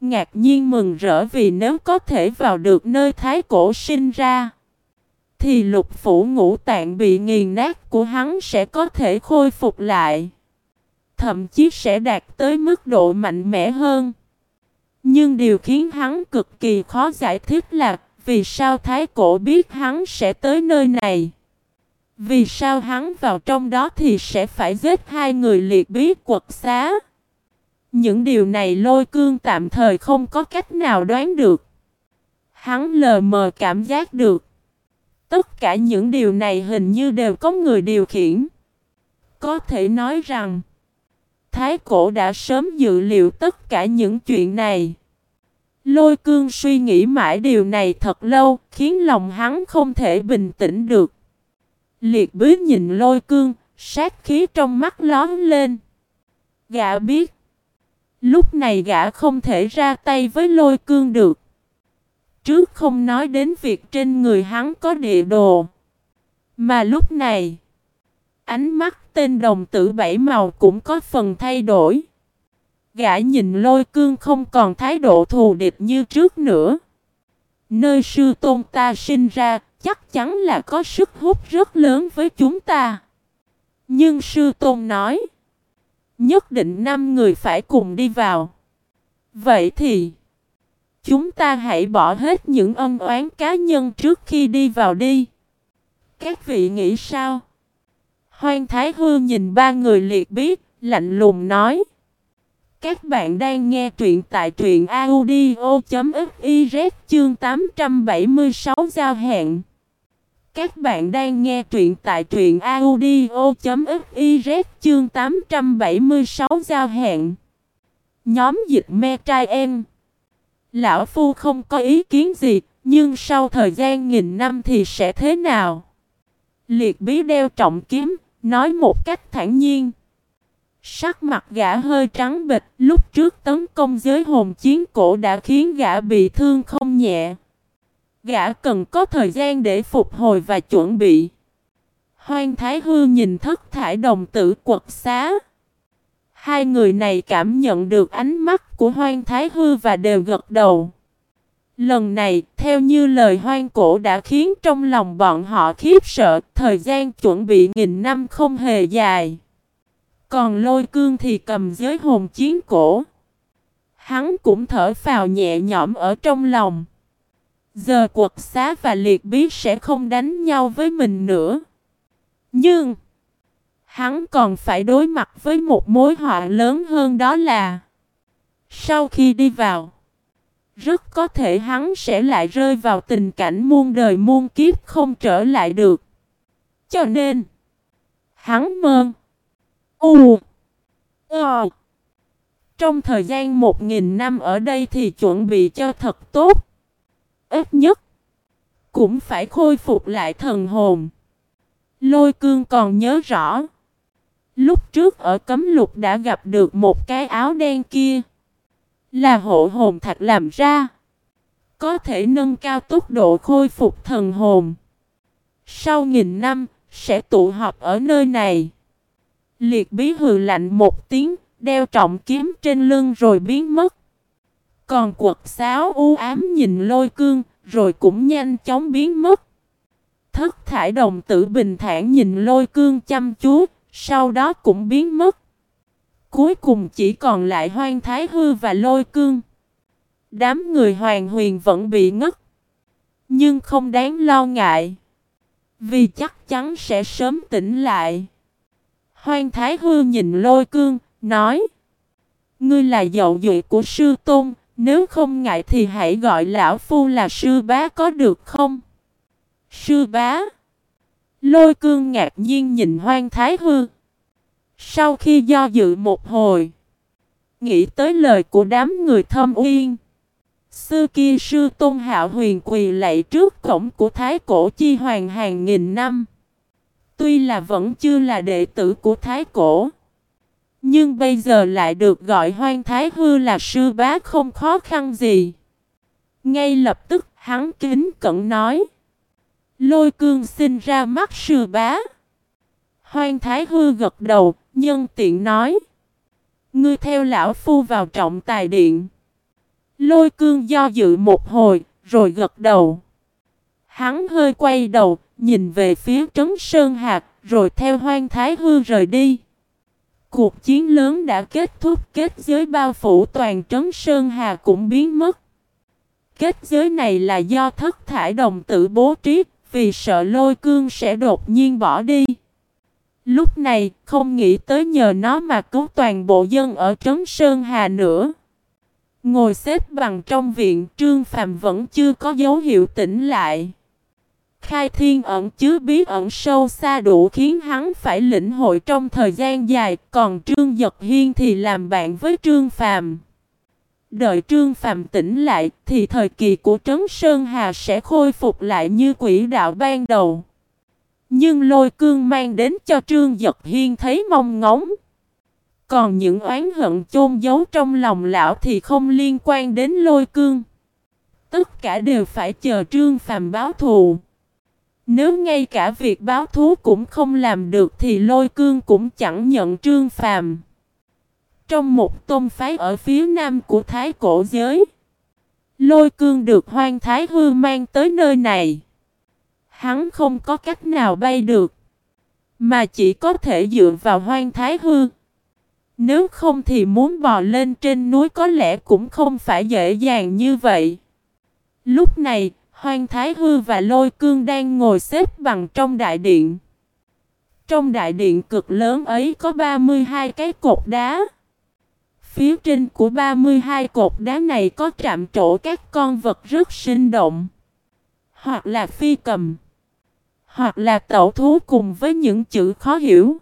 Ngạc nhiên mừng rỡ vì nếu có thể vào được nơi thái cổ sinh ra, thì lục phủ ngũ tạng bị nghiền nát của hắn sẽ có thể khôi phục lại. Thậm chí sẽ đạt tới mức độ mạnh mẽ hơn. Nhưng điều khiến hắn cực kỳ khó giải thích là vì sao Thái Cổ biết hắn sẽ tới nơi này. Vì sao hắn vào trong đó thì sẽ phải giết hai người liệt bí quật xá. Những điều này lôi cương tạm thời không có cách nào đoán được. Hắn lờ mờ cảm giác được. Tất cả những điều này hình như đều có người điều khiển. Có thể nói rằng Thái cổ đã sớm dự liệu tất cả những chuyện này. Lôi cương suy nghĩ mãi điều này thật lâu, khiến lòng hắn không thể bình tĩnh được. Liệt bí nhìn lôi cương, sát khí trong mắt lón lên. Gã biết, lúc này gã không thể ra tay với lôi cương được. Trước không nói đến việc trên người hắn có địa đồ. Mà lúc này, Ánh mắt tên đồng tử bảy màu cũng có phần thay đổi. Gã nhìn lôi cương không còn thái độ thù địch như trước nữa. Nơi sư tôn ta sinh ra, chắc chắn là có sức hút rất lớn với chúng ta. Nhưng sư tôn nói, nhất định năm người phải cùng đi vào. Vậy thì, chúng ta hãy bỏ hết những ân oán cá nhân trước khi đi vào đi. Các vị nghĩ sao? Hoang Thái Hư nhìn ba người liệt biết, lạnh lùng nói. Các bạn đang nghe truyện tại truyện audio.fiz chương 876 giao hẹn. Các bạn đang nghe truyện tại truyện audio.fiz chương 876 giao hẹn. Nhóm dịch me trai em. Lão Phu không có ý kiến gì, nhưng sau thời gian nghìn năm thì sẽ thế nào? Liệt bí đeo trọng kiếm, Nói một cách thản nhiên. Sắc mặt gã hơi trắng bệch, lúc trước tấn công giới hồn chiến cổ đã khiến gã bị thương không nhẹ. Gã cần có thời gian để phục hồi và chuẩn bị. Hoang Thái Hư nhìn thất thải đồng tử quật xá. Hai người này cảm nhận được ánh mắt của Hoang Thái Hư và đều gật đầu. Lần này, theo như lời hoang cổ đã khiến trong lòng bọn họ khiếp sợ, thời gian chuẩn bị nghìn năm không hề dài. Còn lôi cương thì cầm giới hồn chiến cổ. Hắn cũng thở phào nhẹ nhõm ở trong lòng. Giờ quật xá và liệt bí sẽ không đánh nhau với mình nữa. Nhưng, hắn còn phải đối mặt với một mối họa lớn hơn đó là Sau khi đi vào Rất có thể hắn sẽ lại rơi vào tình cảnh muôn đời muôn kiếp không trở lại được. Cho nên Hắn mơ U Ờ. Trong thời gian một nghìn năm ở đây thì chuẩn bị cho thật tốt. Ít nhất Cũng phải khôi phục lại thần hồn Lôi cương còn nhớ rõ Lúc trước ở cấm lục đã gặp được một cái áo đen kia. Là hộ hồn thạch làm ra. Có thể nâng cao tốc độ khôi phục thần hồn. Sau nghìn năm, sẽ tụ họp ở nơi này. Liệt bí hừ lạnh một tiếng, đeo trọng kiếm trên lưng rồi biến mất. Còn quật sáo u ám nhìn lôi cương, rồi cũng nhanh chóng biến mất. Thất thải đồng tử bình thản nhìn lôi cương chăm chú, sau đó cũng biến mất. Cuối cùng chỉ còn lại hoang thái hư và lôi cương. Đám người hoàng huyền vẫn bị ngất. Nhưng không đáng lo ngại. Vì chắc chắn sẽ sớm tỉnh lại. Hoang thái hư nhìn lôi cương, nói. Ngươi là dậu dụy của sư tôn, nếu không ngại thì hãy gọi lão phu là sư bá có được không? Sư bá. Lôi cương ngạc nhiên nhìn hoang thái hư. Sau khi do dự một hồi, nghĩ tới lời của đám người thâm uyên. sư kia sư tôn hạo huyền quỳ lạy trước cổng của Thái Cổ Chi Hoàng hàng nghìn năm. Tuy là vẫn chưa là đệ tử của Thái Cổ. Nhưng bây giờ lại được gọi hoang Thái Hư là sư bá không khó khăn gì. Ngay lập tức hắn kính cẩn nói. Lôi cương xin ra mắt sư bá. Hoang Thái Hư gật đầu, nhân tiện nói. Ngươi theo lão phu vào trọng tài điện. Lôi cương do dự một hồi, rồi gật đầu. Hắn hơi quay đầu, nhìn về phía trấn Sơn Hạc, rồi theo Hoang Thái Hư rời đi. Cuộc chiến lớn đã kết thúc kết giới bao phủ toàn trấn Sơn Hà cũng biến mất. Kết giới này là do thất thải đồng tử bố trí, vì sợ lôi cương sẽ đột nhiên bỏ đi. Lúc này, không nghĩ tới nhờ nó mà cứu toàn bộ dân ở Trấn Sơn Hà nữa. Ngồi xếp bằng trong viện, Trương Phàm vẫn chưa có dấu hiệu tỉnh lại. Khai thiên ẩn chứa bí ẩn sâu xa đủ khiến hắn phải lĩnh hội trong thời gian dài, còn Trương Giật Hiên thì làm bạn với Trương Phàm. Đợi Trương Phàm tỉnh lại thì thời kỳ của Trấn Sơn Hà sẽ khôi phục lại như quỷ đạo ban đầu. Nhưng lôi cương mang đến cho Trương Giật Hiên thấy mong ngóng. Còn những oán hận chôn giấu trong lòng lão thì không liên quan đến lôi cương. Tất cả đều phải chờ Trương Phàm báo thù. Nếu ngay cả việc báo thú cũng không làm được thì lôi cương cũng chẳng nhận Trương Phàm. Trong một tôn phái ở phía nam của Thái Cổ Giới, lôi cương được Hoang Thái Hư mang tới nơi này. Hắn không có cách nào bay được. Mà chỉ có thể dựa vào hoang thái hư. Nếu không thì muốn bò lên trên núi có lẽ cũng không phải dễ dàng như vậy. Lúc này, Hoang Thái Hư và Lôi Cương đang ngồi xếp bằng trong đại điện. Trong đại điện cực lớn ấy có 32 cái cột đá. Phía trên của 32 cột đá này có trạm trổ các con vật rất sinh động. Hoặc là phi cầm hoặc là tẩu thú cùng với những chữ khó hiểu.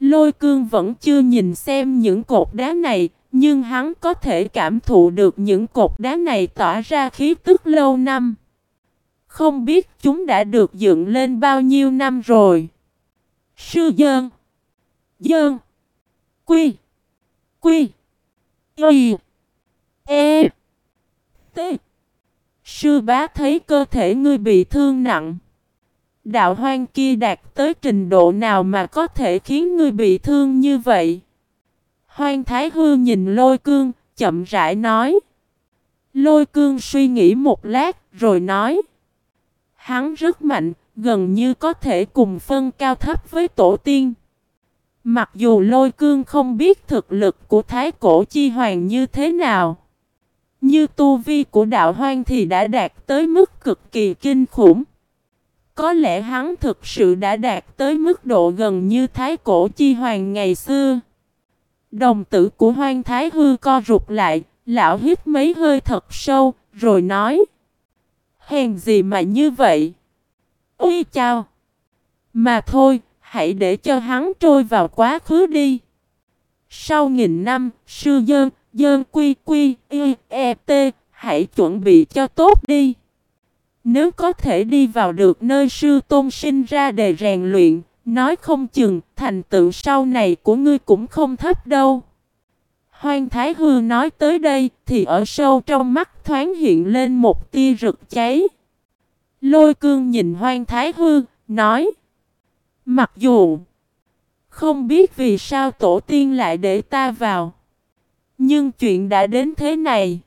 Lôi cương vẫn chưa nhìn xem những cột đá này, nhưng hắn có thể cảm thụ được những cột đá này tỏa ra khí tức lâu năm. Không biết chúng đã được dựng lên bao nhiêu năm rồi. Sư Dơn Dơn Quy Quy Y E T Sư bá thấy cơ thể ngươi bị thương nặng. Đạo hoang kia đạt tới trình độ nào mà có thể khiến ngươi bị thương như vậy? Hoang Thái Hư nhìn lôi cương, chậm rãi nói. Lôi cương suy nghĩ một lát, rồi nói. Hắn rất mạnh, gần như có thể cùng phân cao thấp với tổ tiên. Mặc dù lôi cương không biết thực lực của Thái Cổ Chi Hoàng như thế nào. Như tu vi của đạo hoang thì đã đạt tới mức cực kỳ kinh khủng. Có lẽ hắn thực sự đã đạt tới mức độ gần như thái cổ chi hoàng ngày xưa. Đồng tử của hoang thái hư co rụt lại, lão hít mấy hơi thật sâu, rồi nói. Hèn gì mà như vậy? Ui chào! Mà thôi, hãy để cho hắn trôi vào quá khứ đi. Sau nghìn năm, sư dơn, dơn quy quy, y, e, t, hãy chuẩn bị cho tốt đi. Nếu có thể đi vào được nơi sư tôn sinh ra để rèn luyện, nói không chừng thành tựu sau này của ngươi cũng không thấp đâu. Hoang Thái Hư nói tới đây thì ở sâu trong mắt thoáng hiện lên một tia rực cháy. Lôi cương nhìn Hoang Thái Hư, nói Mặc dù không biết vì sao tổ tiên lại để ta vào, nhưng chuyện đã đến thế này.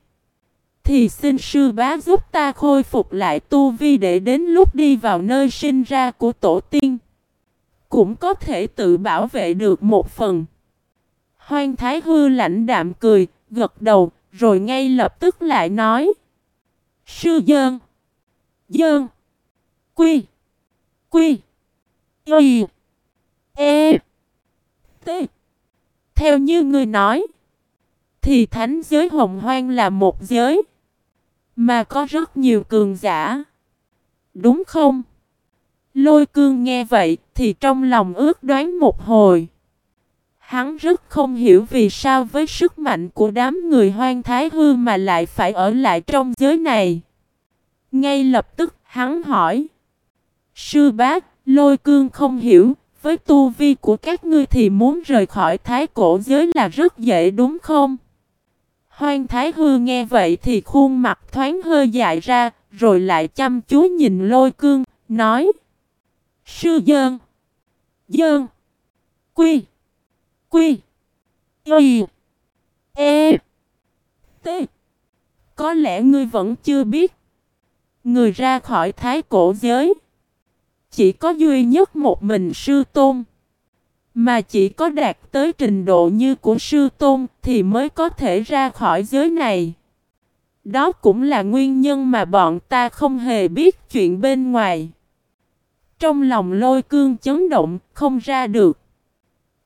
Thì xin sư bá giúp ta khôi phục lại tu vi để đến lúc đi vào nơi sinh ra của tổ tiên. Cũng có thể tự bảo vệ được một phần. Hoang Thái Hư lãnh đạm cười, gật đầu, rồi ngay lập tức lại nói. Sư Dơn. Dơn. Quy. Quy. Y. E. T. Theo như người nói. Thì thánh giới hồng hoang là một giới. Mà có rất nhiều cường giả. Đúng không? Lôi cương nghe vậy thì trong lòng ước đoán một hồi. Hắn rất không hiểu vì sao với sức mạnh của đám người hoang thái hư mà lại phải ở lại trong giới này. Ngay lập tức hắn hỏi. Sư bác, lôi cương không hiểu, với tu vi của các ngươi thì muốn rời khỏi thái cổ giới là rất dễ đúng không? Hoang Thái Hư nghe vậy thì khuôn mặt thoáng hơi dại ra, rồi lại chăm chú nhìn lôi cương, nói Sư Dơn Dơn Quy. Quy. Y. E. T. Có lẽ ngươi vẫn chưa biết. Người ra khỏi thái cổ giới. Chỉ có duy nhất một mình sư tôn. Mà chỉ có đạt tới trình độ như của sư tôn thì mới có thể ra khỏi giới này. Đó cũng là nguyên nhân mà bọn ta không hề biết chuyện bên ngoài. Trong lòng lôi cương chấn động, không ra được.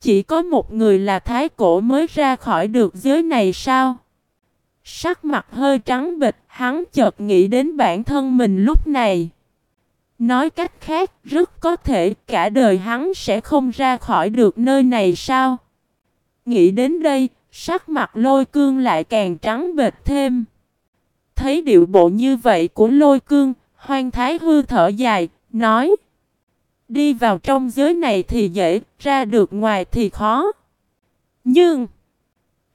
Chỉ có một người là thái cổ mới ra khỏi được giới này sao? Sắc mặt hơi trắng bịch, hắn chợt nghĩ đến bản thân mình lúc này. Nói cách khác, rất có thể cả đời hắn sẽ không ra khỏi được nơi này sao? Nghĩ đến đây, sắc mặt lôi cương lại càng trắng bệt thêm. Thấy điệu bộ như vậy của lôi cương, hoang thái hư thở dài, nói Đi vào trong giới này thì dễ, ra được ngoài thì khó. Nhưng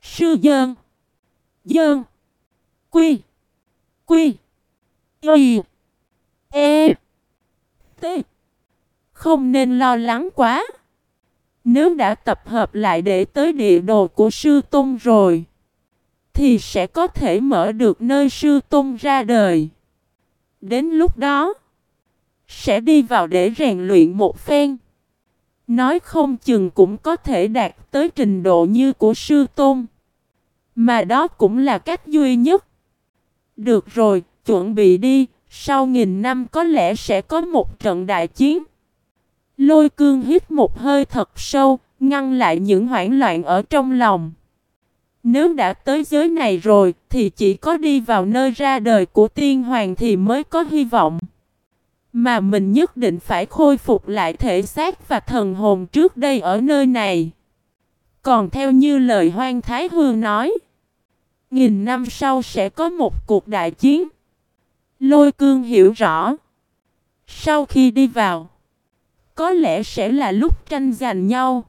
Sư dơn Dơn Quy Quy Y E T. Không nên lo lắng quá. Nếu đã tập hợp lại để tới địa đồ của sư Tôn rồi, thì sẽ có thể mở được nơi sư Tôn ra đời. Đến lúc đó, sẽ đi vào để rèn luyện một phen. Nói không chừng cũng có thể đạt tới trình độ như của sư Tôn. Mà đó cũng là cách duy nhất. Được rồi, chuẩn bị đi, sau nghìn năm có lẽ sẽ có một trận đại chiến. Lôi cương hít một hơi thật sâu, ngăn lại những hoảng loạn ở trong lòng. Nếu đã tới giới này rồi, thì chỉ có đi vào nơi ra đời của tiên hoàng thì mới có hy vọng. Mà mình nhất định phải khôi phục lại thể xác và thần hồn trước đây ở nơi này. Còn theo như lời Hoang Thái Hương nói, nghìn năm sau sẽ có một cuộc đại chiến. Lôi cương hiểu rõ. Sau khi đi vào, có lẽ sẽ là lúc tranh giành nhau.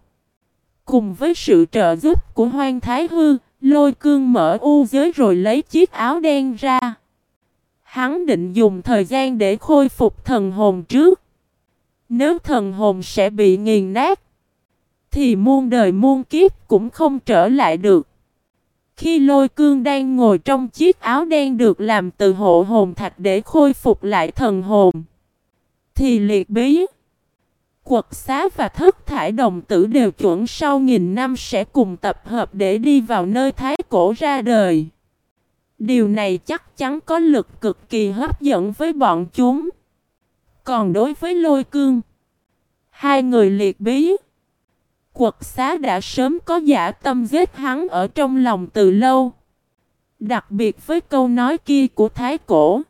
Cùng với sự trợ giúp của Hoang Thái Hư, lôi cương mở u giới rồi lấy chiếc áo đen ra. Hắn định dùng thời gian để khôi phục thần hồn trước. Nếu thần hồn sẽ bị nghiền nát, thì muôn đời muôn kiếp cũng không trở lại được. Khi lôi cương đang ngồi trong chiếc áo đen được làm từ hộ hồn thạch để khôi phục lại thần hồn, thì liệt bí, quật xá và thất thải đồng tử đều chuẩn sau nghìn năm sẽ cùng tập hợp để đi vào nơi thái cổ ra đời. Điều này chắc chắn có lực cực kỳ hấp dẫn với bọn chúng. Còn đối với lôi cương, hai người liệt bí, quật xá đã sớm có giả tâm giết hắn ở trong lòng từ lâu. Đặc biệt với câu nói kia của Thái Cổ,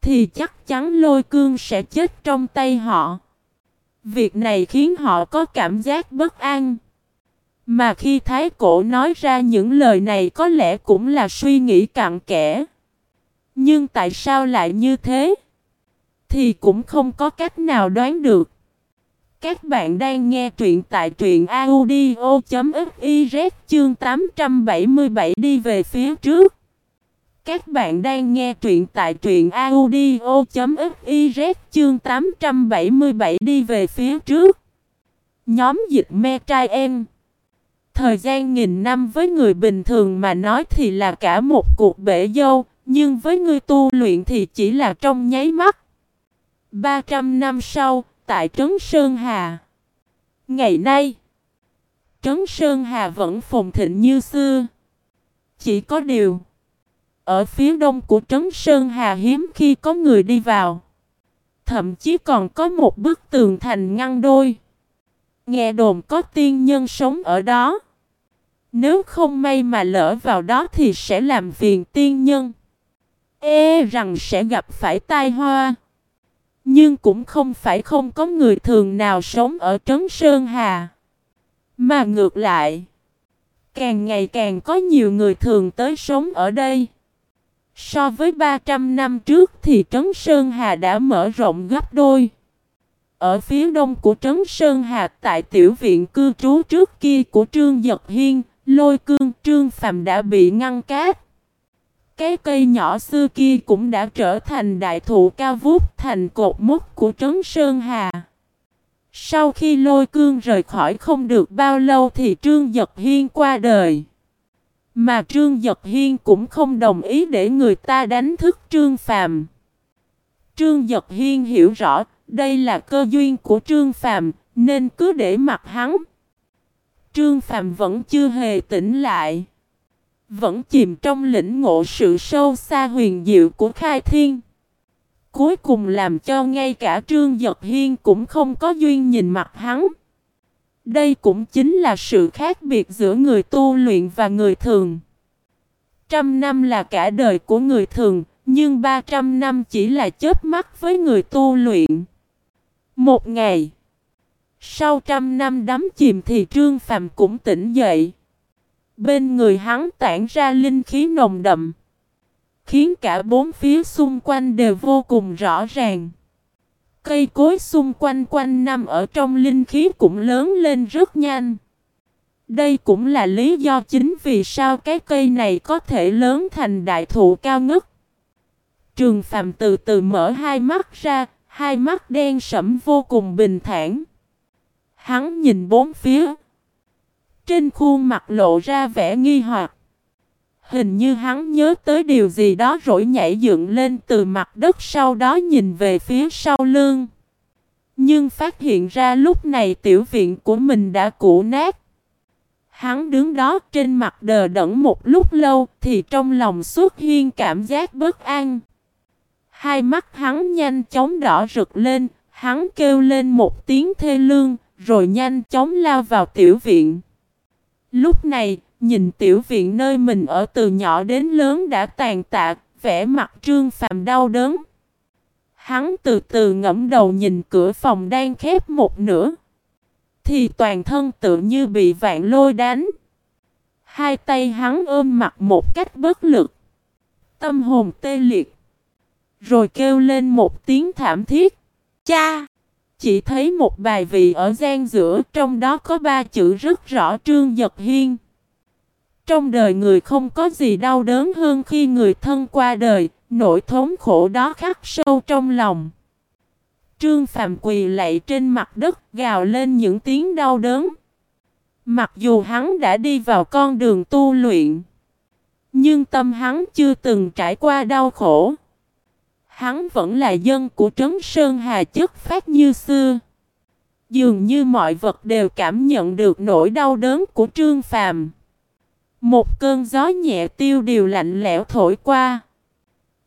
thì chắc chắn lôi cương sẽ chết trong tay họ. Việc này khiến họ có cảm giác bất an. Mà khi Thái Cổ nói ra những lời này có lẽ cũng là suy nghĩ cặn kẽ. Nhưng tại sao lại như thế? Thì cũng không có cách nào đoán được. Các bạn đang nghe truyện tại truyện audio.fiz chương 877 đi về phía trước. Các bạn đang nghe truyện tại truyện audio.fiz chương 877 đi về phía trước. Nhóm dịch me trai em. Thời gian nghìn năm với người bình thường mà nói thì là cả một cuộc bể dâu, nhưng với người tu luyện thì chỉ là trong nháy mắt. 300 năm sau, tại Trấn Sơn Hà. Ngày nay, Trấn Sơn Hà vẫn phồn thịnh như xưa. Chỉ có điều, ở phía đông của Trấn Sơn Hà hiếm khi có người đi vào. Thậm chí còn có một bức tường thành ngăn đôi. Nghe đồn có tiên nhân sống ở đó. Nếu không may mà lỡ vào đó thì sẽ làm phiền tiên nhân. Ê rằng sẽ gặp phải tai hoa. Nhưng cũng không phải không có người thường nào sống ở Trấn Sơn Hà. Mà ngược lại, càng ngày càng có nhiều người thường tới sống ở đây. So với 300 năm trước thì Trấn Sơn Hà đã mở rộng gấp đôi. Ở phía đông của Trấn Sơn Hà tại tiểu viện cư trú trước kia của Trương Giật Hiên, lôi cương Trương Phàm đã bị ngăn cát. Cái cây nhỏ xưa kia cũng đã trở thành đại thụ cao vút, thành cột mốc của Trấn Sơn Hà. Sau khi lôi cương rời khỏi không được bao lâu thì Trương Giật Hiên qua đời. Mà Trương Giật Hiên cũng không đồng ý để người ta đánh thức Trương Phàm. Trương Giật Hiên hiểu rõ, đây là cơ duyên của Trương Phàm, nên cứ để mặc hắn. Trương Phàm vẫn chưa hề tỉnh lại. Vẫn chìm trong lĩnh ngộ sự sâu xa huyền diệu của khai thiên. Cuối cùng làm cho ngay cả Trương Giật Hiên cũng không có duyên nhìn mặt hắn. Đây cũng chính là sự khác biệt giữa người tu luyện và người thường. Trăm năm là cả đời của người thường, nhưng ba trăm năm chỉ là chớp mắt với người tu luyện. Một ngày, sau trăm năm đắm chìm thì Trương Phàm cũng tỉnh dậy. Bên người hắn tản ra linh khí nồng đậm, khiến cả bốn phía xung quanh đều vô cùng rõ ràng. Cây cối xung quanh quanh năm ở trong linh khí cũng lớn lên rất nhanh. Đây cũng là lý do chính vì sao cái cây này có thể lớn thành đại thụ cao ngất. Trường Phạm từ từ mở hai mắt ra, hai mắt đen sẫm vô cùng bình thản. Hắn nhìn bốn phía. Trên khuôn mặt lộ ra vẻ nghi hoặc. Hình như hắn nhớ tới điều gì đó rồi nhảy dựng lên từ mặt đất sau đó nhìn về phía sau lưng. Nhưng phát hiện ra lúc này tiểu viện của mình đã cũ nát. Hắn đứng đó trên mặt đờ đẫn một lúc lâu thì trong lòng xuất hiện cảm giác bất an. Hai mắt hắn nhanh chóng đỏ rực lên, hắn kêu lên một tiếng thê lương, rồi nhanh chóng lao vào tiểu viện. Lúc này, nhìn tiểu viện nơi mình ở từ nhỏ đến lớn đã tàn tạ, vẻ mặt trương phàm đau đớn. Hắn từ từ ngẫm đầu nhìn cửa phòng đang khép một nửa. Thì toàn thân tự như bị vạn lôi đánh. Hai tay hắn ôm mặt một cách bất lực. Tâm hồn tê liệt. Rồi kêu lên một tiếng thảm thiết. Cha! Chỉ thấy một bài vị ở gian giữa trong đó có ba chữ rất rõ trương giật hiên. Trong đời người không có gì đau đớn hơn khi người thân qua đời, nỗi thống khổ đó khắc sâu trong lòng. Trương Phạm quỳ lạy trên mặt đất gào lên những tiếng đau đớn. Mặc dù hắn đã đi vào con đường tu luyện, nhưng tâm hắn chưa từng trải qua đau khổ. Hắn vẫn là dân của Trấn Sơn Hà chất phát như xưa. Dường như mọi vật đều cảm nhận được nỗi đau đớn của Trương Phàm. Một cơn gió nhẹ tiêu điều lạnh lẽo thổi qua.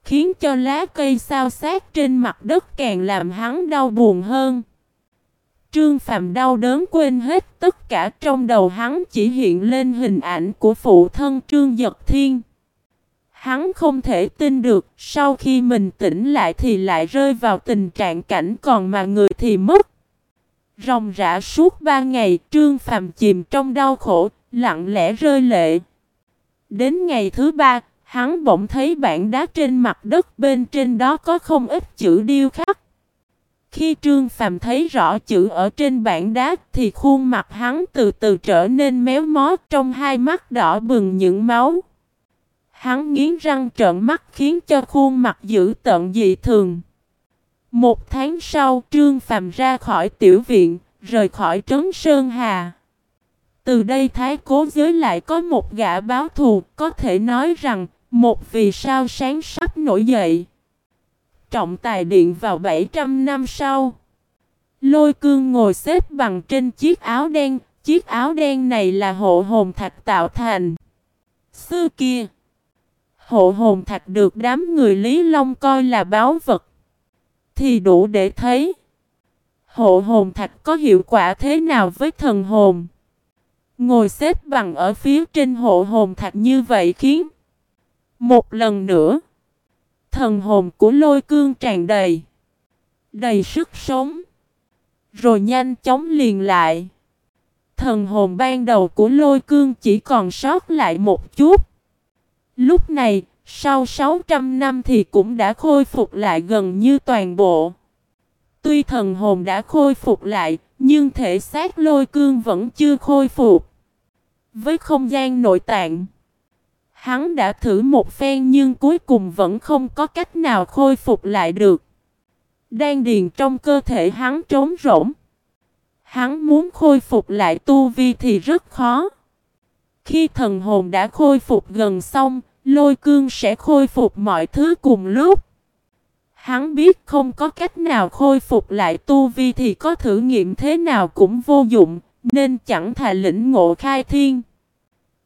Khiến cho lá cây sao sát trên mặt đất càng làm hắn đau buồn hơn. Trương Phàm đau đớn quên hết tất cả, trong đầu hắn chỉ hiện lên hình ảnh của phụ thân Trương Giật Thiên. Hắn không thể tin được, sau khi mình tỉnh lại thì lại rơi vào tình trạng cảnh còn mà người thì mất. Ròng rã suốt ba ngày, Trương Phàm chìm trong đau khổ, lặng lẽ rơi lệ. Đến ngày thứ ba, hắn bỗng thấy bảng đá trên mặt đất bên trên đó có không ít chữ điêu khắc. Khi Trương Phàm thấy rõ chữ ở trên bảng đá thì khuôn mặt hắn từ từ trở nên méo mó trong hai mắt đỏ bừng những máu. Hắn nghiến răng trợn mắt khiến cho khuôn mặt dữ tợn dị thường. Một tháng sau Trương Phàm ra khỏi tiểu viện, rời khỏi trấn Sơn Hà. Từ đây Thái Cố Giới lại có một gã báo thù, có thể nói rằng một vì sao sáng sắp nổi dậy trọng tài điện vào 700 năm sau. Lôi cương ngồi xếp bằng trên chiếc áo đen, chiếc áo đen này là hộ hồn thạch tạo thành. Xưa kia, hộ hồn thạch được đám người Lý Long coi là báo vật, thì đủ để thấy hộ hồn thạch có hiệu quả thế nào với thần hồn. Ngồi xếp bằng ở phía trên hộ hồn thạch như vậy khiến một lần nữa Thần hồn của lôi cương tràn đầy. Đầy sức sống. Rồi nhanh chóng liền lại. Thần hồn ban đầu của lôi cương chỉ còn sót lại một chút. Lúc này, sau 600 năm thì cũng đã khôi phục lại gần như toàn bộ. Tuy thần hồn đã khôi phục lại, nhưng thể xác lôi cương vẫn chưa khôi phục. Với không gian nội tạng, Hắn đã thử một phen nhưng cuối cùng vẫn không có cách nào khôi phục lại được. Đan điền trong cơ thể hắn trống rỗng. Hắn muốn khôi phục lại tu vi thì rất khó. Khi thần hồn đã khôi phục gần xong, lôi cương sẽ khôi phục mọi thứ cùng lúc. Hắn biết không có cách nào khôi phục lại tu vi thì có thử nghiệm thế nào cũng vô dụng, nên chẳng thà lĩnh ngộ khai thiên.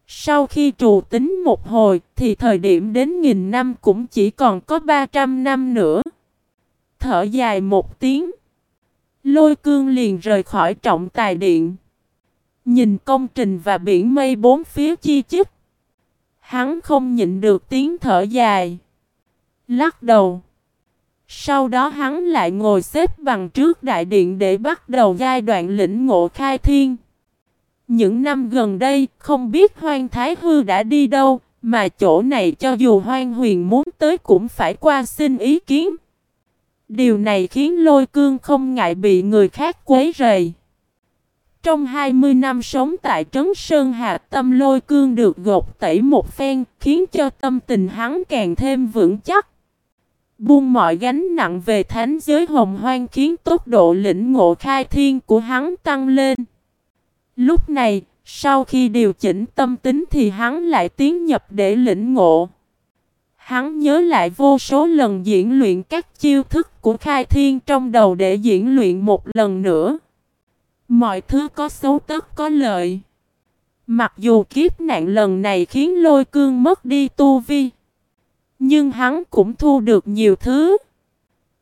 Sau khi trù tính một hồi thì thời điểm đến nghìn năm cũng chỉ còn có 300 năm nữa. Thở dài một tiếng. Lôi cương liền rời khỏi trọng tài điện. Nhìn công trình và biển mây bốn phía chi chít. Hắn không nhịn được tiếng thở dài. Lắc đầu. Sau đó hắn lại ngồi xếp bằng trước đại điện để bắt đầu giai đoạn lĩnh ngộ khai thiên. Những năm gần đây, không biết Hoang Thái Hư đã đi đâu, mà chỗ này cho dù Hoang Huyền muốn tới cũng phải qua xin ý kiến. Điều này khiến lôi cương không ngại bị người khác quấy rầy. Trong 20 năm sống tại Trấn Sơn Hà tâm lôi cương được gột tẩy một phen, khiến cho tâm tình hắn càng thêm vững chắc. Buông mọi gánh nặng về thánh giới hồng hoang khiến tốc độ lĩnh ngộ khai thiên của hắn tăng lên. Lúc này, sau khi điều chỉnh tâm tính thì hắn lại tiến nhập để lĩnh ngộ. Hắn nhớ lại vô số lần diễn luyện các chiêu thức của khai thiên trong đầu để diễn luyện một lần nữa. Mọi thứ có xấu tất có lợi. Mặc dù kiếp nạn lần này khiến lôi cương mất đi tu vi. Nhưng hắn cũng thu được nhiều thứ.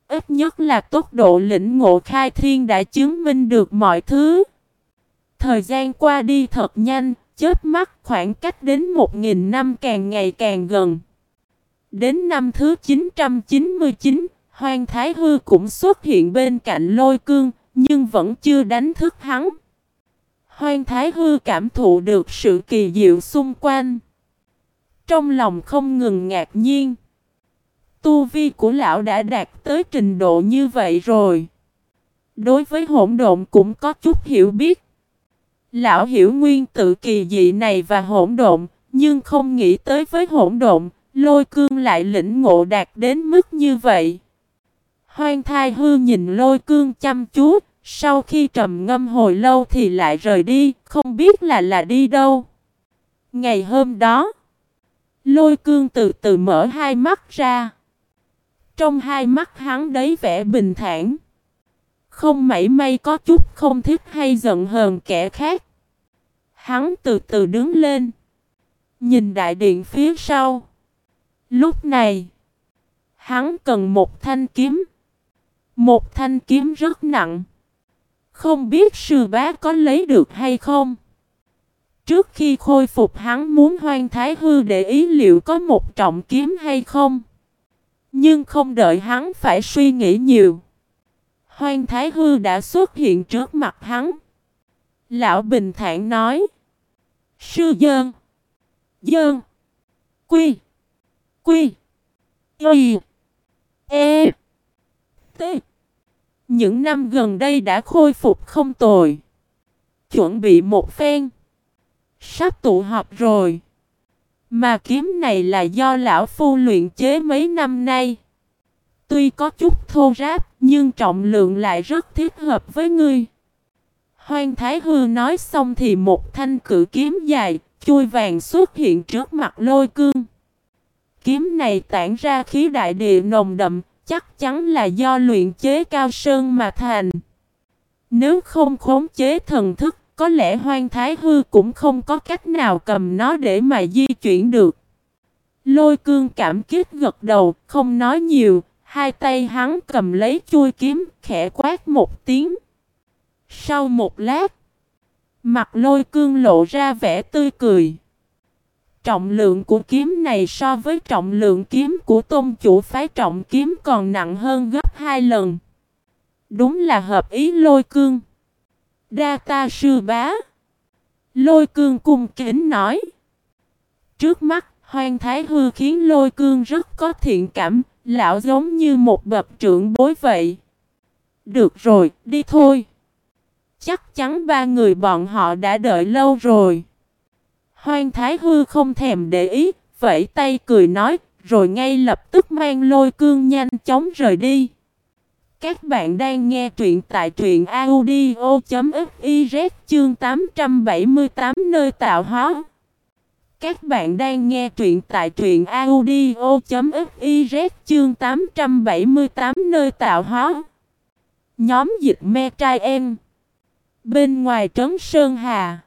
Ít nhất là tốc độ lĩnh ngộ khai thiên đã chứng minh được mọi thứ. Thời gian qua đi thật nhanh, chớp mắt khoảng cách đến 1.000 năm càng ngày càng gần. Đến năm thứ 999, Hoàng Thái Hư cũng xuất hiện bên cạnh lôi cương, nhưng vẫn chưa đánh thức hắn. Hoang Thái Hư cảm thụ được sự kỳ diệu xung quanh. Trong lòng không ngừng ngạc nhiên. Tu vi của lão đã đạt tới trình độ như vậy rồi. Đối với hỗn độn cũng có chút hiểu biết. Lão hiểu nguyên tự kỳ dị này và hỗn độn, nhưng không nghĩ tới với hỗn độn, lôi cương lại lĩnh ngộ đạt đến mức như vậy. Hoang thai hư nhìn lôi cương chăm chú, sau khi trầm ngâm hồi lâu thì lại rời đi, không biết là là đi đâu. Ngày hôm đó, lôi cương từ từ mở hai mắt ra. Trong hai mắt hắn đấy vẻ bình thản. Không mảy may có chút không thích hay giận hờn kẻ khác. Hắn từ từ đứng lên. Nhìn đại điện phía sau. Lúc này, Hắn cần một thanh kiếm. Một thanh kiếm rất nặng. Không biết sư bá có lấy được hay không? Trước khi khôi phục hắn muốn hoang thái hư để ý liệu có một trọng kiếm hay không. Nhưng không đợi hắn phải suy nghĩ nhiều. Hoang thái hư đã xuất hiện trước mặt hắn. Lão bình thản nói. Sư dơn. Dơn. Quy. Quy. Y. E tế. Những năm gần đây đã khôi phục không tồi. Chuẩn bị một phen. Sắp tụ họp rồi. Mà kiếm này là do lão phu luyện chế mấy năm nay. Tuy có chút thô ráp, nhưng trọng lượng lại rất thiết hợp với ngươi. Hoang Thái Hư nói xong thì một thanh cử kiếm dài, chui vàng xuất hiện trước mặt lôi cương. Kiếm này tản ra khí đại địa nồng đậm, chắc chắn là do luyện chế cao sơn mà thành. Nếu không khống chế thần thức, có lẽ hoang thái hư cũng không có cách nào cầm nó để mà di chuyển được. Lôi cương cảm kích gật đầu, không nói nhiều, hai tay hắn cầm lấy chui kiếm, khẽ quát một tiếng. Sau một lát, mặt lôi cương lộ ra vẻ tươi cười. Trọng lượng của kiếm này so với trọng lượng kiếm của tôn chủ phái trọng kiếm còn nặng hơn gấp hai lần. Đúng là hợp ý lôi cương. Đa ta sư bá. Lôi cương cung kính nói. Trước mắt, hoang thái hư khiến lôi cương rất có thiện cảm, lão giống như một bậc trưởng bối vậy. Được rồi, đi thôi. Chắc chắn ba người bọn họ đã đợi lâu rồi. Hoang Thái Hư không thèm để ý, vẫy tay cười nói, rồi ngay lập tức mang lôi cương nhanh chóng rời đi. Các bạn đang nghe truyện tại truyện audio.fiz chương 878 nơi tạo hóa. Các bạn đang nghe truyện tại truyện audio.fiz chương 878 nơi tạo hóa. Nhóm dịch me trai em. Bên ngoài trấn Sơn Hà.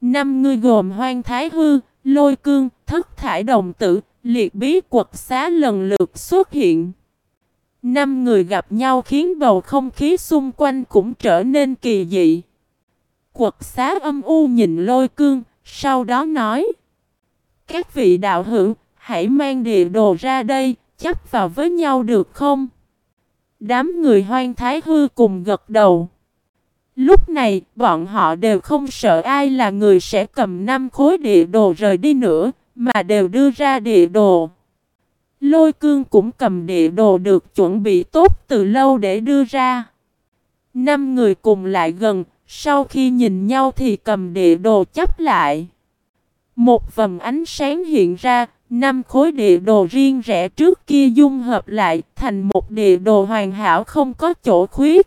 Năm người gồm Hoang Thái Hư, Lôi Cương, Thất Thải Đồng Tử, Liệt Bí Quật Xá lần lượt xuất hiện. Năm người gặp nhau khiến bầu không khí xung quanh cũng trở nên kỳ dị. Quật xá âm u nhìn lôi cương, sau đó nói. Các vị đạo hữu, hãy mang địa đồ ra đây, chấp vào với nhau được không? Đám người hoang thái hư cùng gật đầu. Lúc này, bọn họ đều không sợ ai là người sẽ cầm năm khối địa đồ rời đi nữa, mà đều đưa ra địa đồ. Lôi cương cũng cầm địa đồ được chuẩn bị tốt từ lâu để đưa ra. Năm người cùng lại gần, sau khi nhìn nhau thì cầm địa đồ chấp lại. Một vầng ánh sáng hiện ra, năm khối địa đồ riêng rẽ trước kia dung hợp lại thành một địa đồ hoàn hảo không có chỗ khuyết.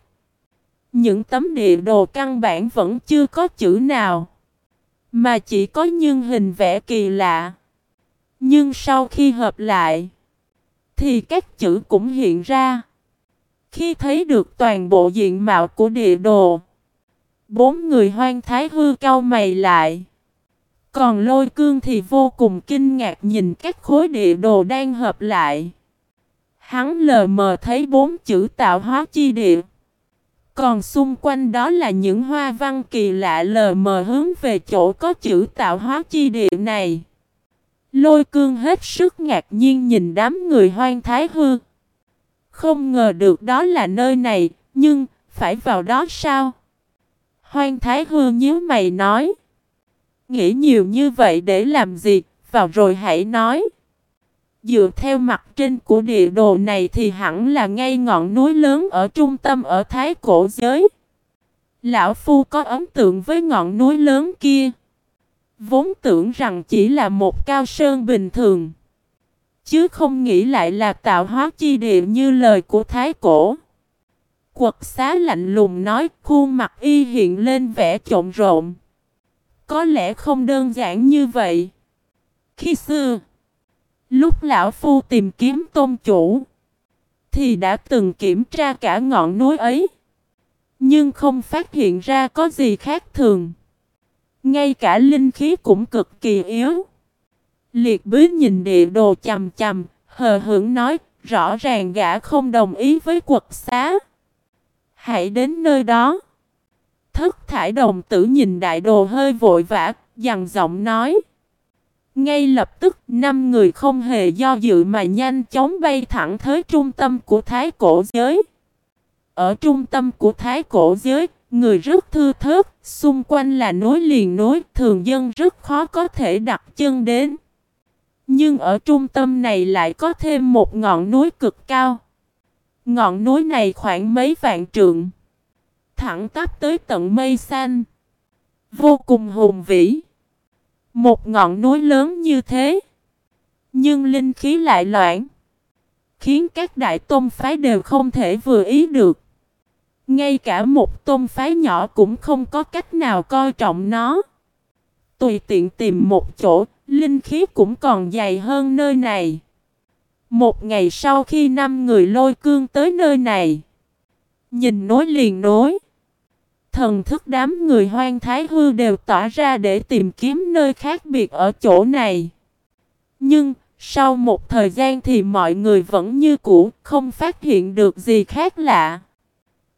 Những tấm địa đồ căn bản vẫn chưa có chữ nào, mà chỉ có những hình vẽ kỳ lạ. Nhưng sau khi hợp lại, thì các chữ cũng hiện ra. Khi thấy được toàn bộ diện mạo của địa đồ, bốn người hoang thái hư cao mày lại. Còn lôi cương thì vô cùng kinh ngạc nhìn các khối địa đồ đang hợp lại. Hắn lờ mờ thấy bốn chữ tạo hóa chi địa. Còn xung quanh đó là những hoa văn kỳ lạ lờ mờ hướng về chỗ có chữ tạo hóa chi địa này. Lôi cương hết sức ngạc nhiên nhìn đám người hoang thái hư. Không ngờ được đó là nơi này, nhưng phải vào đó sao? Hoang thái hư nhíu mày nói. Nghĩ nhiều như vậy để làm gì, vào rồi hãy nói. Dựa theo mặt trên của địa đồ này thì hẳn là ngay ngọn núi lớn ở trung tâm ở Thái Cổ Giới. Lão Phu có ấn tượng với ngọn núi lớn kia. Vốn tưởng rằng chỉ là một cao sơn bình thường. Chứ không nghĩ lại là tạo hóa chi địa như lời của Thái Cổ. Quật xá lạnh lùng nói khuôn mặt y hiện lên vẻ trộn rộn. Có lẽ không đơn giản như vậy. Khi xưa, lúc lão phu tìm kiếm tôn chủ, thì đã từng kiểm tra cả ngọn núi ấy. Nhưng không phát hiện ra có gì khác thường. Ngay cả linh khí cũng cực kỳ yếu. Liệt bí nhìn địa đồ chầm chầm, hờ hững nói, rõ ràng gã không đồng ý với quật xá. Hãy đến nơi đó. Thất thải đồng tử nhìn đại đồ hơi vội vã, dằn giọng nói. Ngay lập tức, năm người không hề do dự mà nhanh chóng bay thẳng tới trung tâm của thái cổ giới. Ở trung tâm của thái cổ giới, người rất thư thớt, xung quanh là nối liền nối, thường dân rất khó có thể đặt chân đến. Nhưng ở trung tâm này lại có thêm một ngọn núi cực cao. Ngọn núi này khoảng mấy vạn trượng. Thẳng tắp tới tận mây xanh. Vô cùng hùng vĩ. Một ngọn núi lớn như thế. Nhưng linh khí lại loãng. Khiến các đại tôn phái đều không thể vừa ý được. Ngay cả một tôn phái nhỏ cũng không có cách nào coi trọng nó. Tùy tiện tìm một chỗ, linh khí cũng còn dày hơn nơi này. Một ngày sau khi năm người lôi cương tới nơi này, nhìn nối liền nối, thần thức đám người hoang thái hư đều tỏa ra để tìm kiếm nơi khác biệt ở chỗ này. Nhưng, sau một thời gian thì mọi người vẫn như cũ, không phát hiện được gì khác lạ.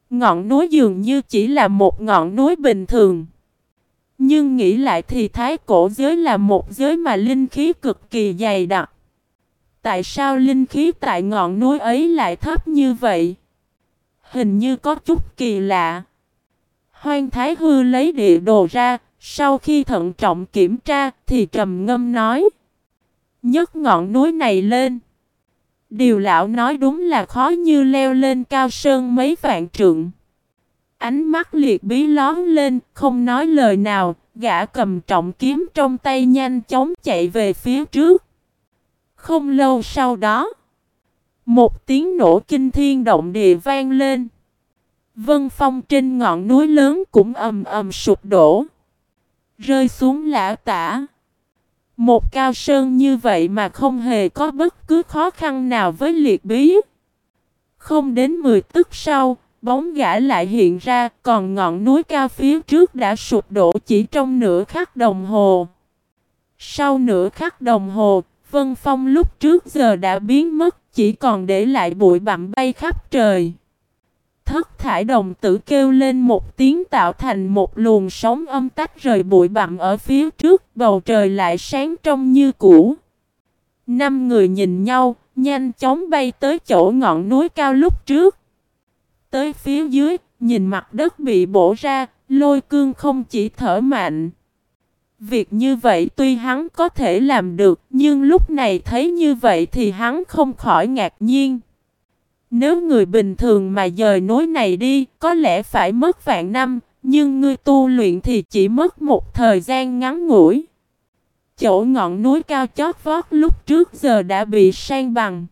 Ngọn núi dường như chỉ là một ngọn núi bình thường. Nhưng nghĩ lại thì thái cổ giới là một giới mà linh khí cực kỳ dày đặc. Tại sao linh khí tại ngọn núi ấy lại thấp như vậy? Hình như có chút kỳ lạ. Hoang Thái Hư lấy địa đồ ra, sau khi thận trọng kiểm tra thì trầm ngâm nói. nhấc ngọn núi này lên. Điều lão nói đúng là khó như leo lên cao sơn mấy vạn trượng. Ánh mắt liệt bí lón lên, không nói lời nào, gã cầm trọng kiếm trong tay nhanh chóng chạy về phía trước. Không lâu sau đó, một tiếng nổ kinh thiên động địa vang lên. Vân phong trên ngọn núi lớn cũng ầm ầm sụp đổ. Rơi xuống lã tả. Một cao sơn như vậy mà không hề có bất cứ khó khăn nào với liệt bí. Không đến 10 tức sau, bóng gã lại hiện ra, còn ngọn núi cao phía trước đã sụp đổ chỉ trong nửa khắc đồng hồ. Sau nửa khắc đồng hồ, Vân Phong lúc trước giờ đã biến mất, chỉ còn để lại bụi bặm bay khắp trời. Thất thải đồng tử kêu lên một tiếng tạo thành một luồng sóng âm tách rời bụi bặm ở phía trước, bầu trời lại sáng trong như cũ. Năm người nhìn nhau, nhanh chóng bay tới chỗ ngọn núi cao lúc trước. Tới phía dưới, nhìn mặt đất bị bổ ra, lôi cương không chỉ thở mạnh. Việc như vậy tuy hắn có thể làm được, nhưng lúc này thấy như vậy thì hắn không khỏi ngạc nhiên. Nếu người bình thường mà dời núi này đi, có lẽ phải mất vạn năm, nhưng ngươi tu luyện thì chỉ mất một thời gian ngắn ngủi. Chỗ ngọn núi cao chót vót lúc trước giờ đã bị sang bằng.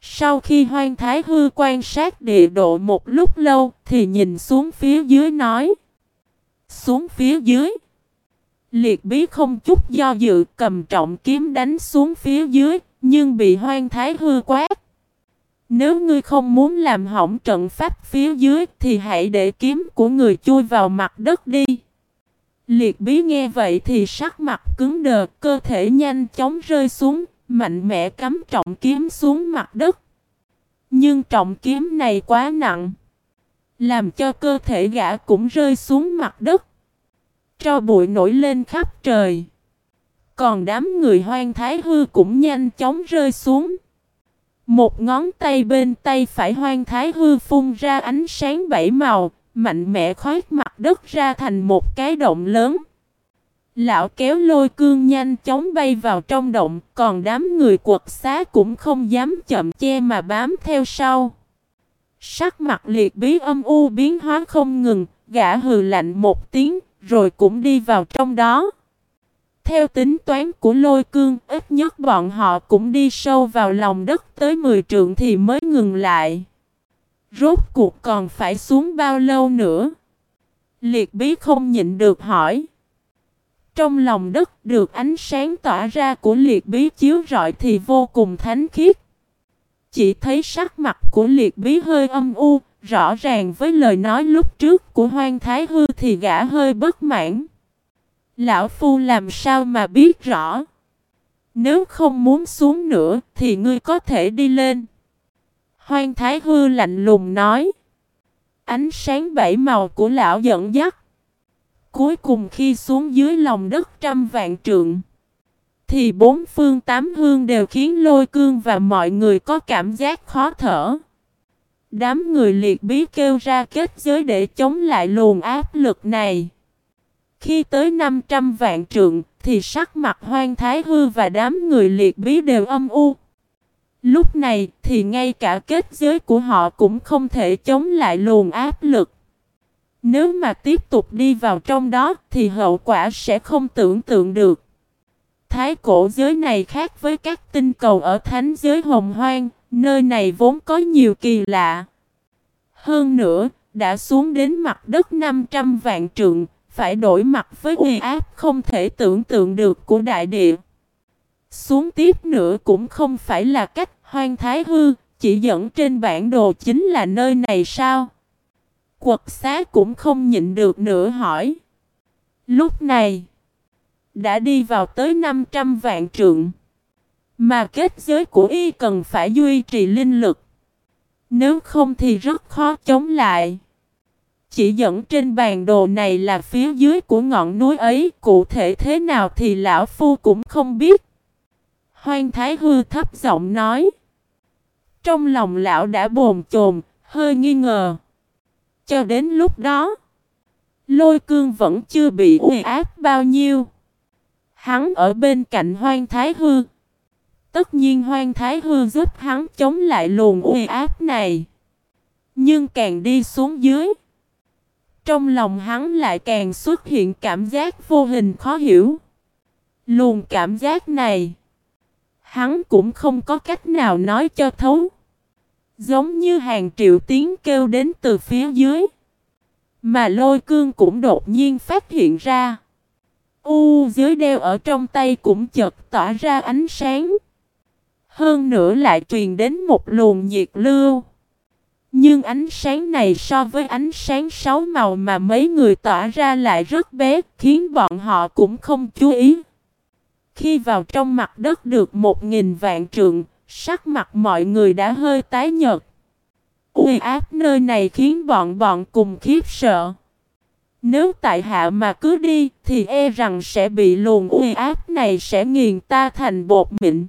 Sau khi hoang thái hư quan sát địa độ một lúc lâu thì nhìn xuống phía dưới nói. Xuống phía dưới. Liệt bí không chút do dự cầm trọng kiếm đánh xuống phía dưới nhưng bị hoang thái hư quát. Nếu ngươi không muốn làm hỏng trận pháp phía dưới thì hãy để kiếm của người chui vào mặt đất đi. Liệt bí nghe vậy thì sắc mặt cứng đờ, cơ thể nhanh chóng rơi xuống, mạnh mẽ cắm trọng kiếm xuống mặt đất. Nhưng trọng kiếm này quá nặng, làm cho cơ thể gã cũng rơi xuống mặt đất. Cho bụi nổi lên khắp trời. Còn đám người hoang thái hư cũng nhanh chóng rơi xuống. Một ngón tay bên tay phải hoang thái hư phun ra ánh sáng bảy màu, mạnh mẽ khoét mặt đất ra thành một cái động lớn. Lão kéo lôi cương nhanh chóng bay vào trong động, còn đám người quật xá cũng không dám chậm che mà bám theo sau. Sắc mặt liệt bí âm u biến hóa không ngừng, gã hừ lạnh một tiếng, rồi cũng đi vào trong đó. Theo tính toán của lôi cương, ít nhất bọn họ cũng đi sâu vào lòng đất tới 10 trượng thì mới ngừng lại. Rốt cuộc còn phải xuống bao lâu nữa? Liệt bí không nhịn được hỏi. Trong lòng đất được ánh sáng tỏa ra của liệt bí chiếu rọi thì vô cùng thánh khiết. Chỉ thấy sắc mặt của liệt bí hơi âm u, rõ ràng với lời nói lúc trước của Hoang Thái Hư thì gã hơi bất mãn. Lão Phu làm sao mà biết rõ? Nếu không muốn xuống nữa thì ngươi có thể đi lên. Hoang Thái Hư lạnh lùng nói. Ánh sáng bảy màu của lão dẫn dắt. Cuối cùng khi xuống dưới lòng đất trăm vạn trượng. Thì bốn phương tám hương đều khiến lôi cương và mọi người có cảm giác khó thở. Đám người liệt bí kêu ra kết giới để chống lại luồng áp lực này. Khi tới 500 vạn trượng thì sắc mặt hoang thái hư và đám người liệt bí đều âm u. Lúc này thì ngay cả kết giới của họ cũng không thể chống lại luồng áp lực. Nếu mà tiếp tục đi vào trong đó thì hậu quả sẽ không tưởng tượng được. Thái cổ giới này khác với các tinh cầu ở thánh giới hồng hoang, nơi này vốn có nhiều kỳ lạ. Hơn nữa, đã xuống đến mặt đất 500 vạn trượng, phải đổi mặt với uy áp không thể tưởng tượng được của đại địa. Xuống tiếp nữa cũng không phải là cách hoang thái hư, chỉ dẫn trên bản đồ chính là nơi này sao? Quật xá cũng không nhịn được nữa hỏi. Lúc này, đã đi vào tới 500 vạn trượng. Mà kết giới của y cần phải duy trì linh lực. Nếu không thì rất khó chống lại. Chỉ dẫn trên bản đồ này là phía dưới của ngọn núi ấy, cụ thể thế nào thì lão phu cũng không biết. Hoang Thái Hư thấp giọng nói. Trong lòng lão đã bồn chồn, hơi nghi ngờ. Cho đến lúc đó, lôi cương vẫn chưa bị uy áp bao nhiêu. Hắn ở bên cạnh Hoang Thái Hư. Tất nhiên Hoang Thái Hư giúp hắn chống lại luồng uy áp này. Nhưng càng đi xuống dưới, trong lòng hắn lại càng xuất hiện cảm giác vô hình khó hiểu. Luồng cảm giác này, hắn cũng không có cách nào nói cho thấu. Giống như hàng triệu tiếng kêu đến từ phía dưới. Mà lôi cương cũng đột nhiên phát hiện ra. U dưới đeo ở trong tay cũng chợt tỏa ra ánh sáng. Hơn nữa lại truyền đến một luồng nhiệt lưu. Ánh sáng này so với ánh sáng sáu màu mà mấy người tỏa ra lại rất bé, khiến bọn họ cũng không chú ý. Khi vào trong mặt đất được một nghìn vạn trượng, sắc mặt mọi người đã hơi tái nhợt. Uy áp nơi này khiến bọn bọn cùng khiếp sợ. Nếu tại hạ mà cứ đi thì e rằng sẽ bị luồng uy áp này sẽ nghiền ta thành bột mịn.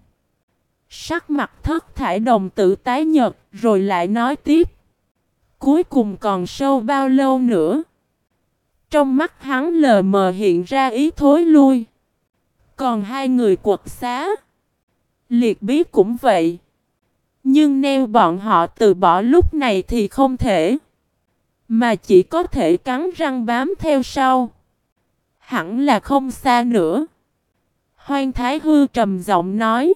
Sắc mặt thất thải đồng tử tái nhật rồi lại nói tiếp. Cuối cùng còn sâu bao lâu nữa? Trong mắt hắn lờ mờ hiện ra ý thối lui. Còn hai người quật xá. Liệt bí cũng vậy. Nhưng neo bọn họ từ bỏ lúc này thì không thể. Mà chỉ có thể cắn răng bám theo sau. Hẳn là không xa nữa. Hoang Thái Hư trầm giọng nói.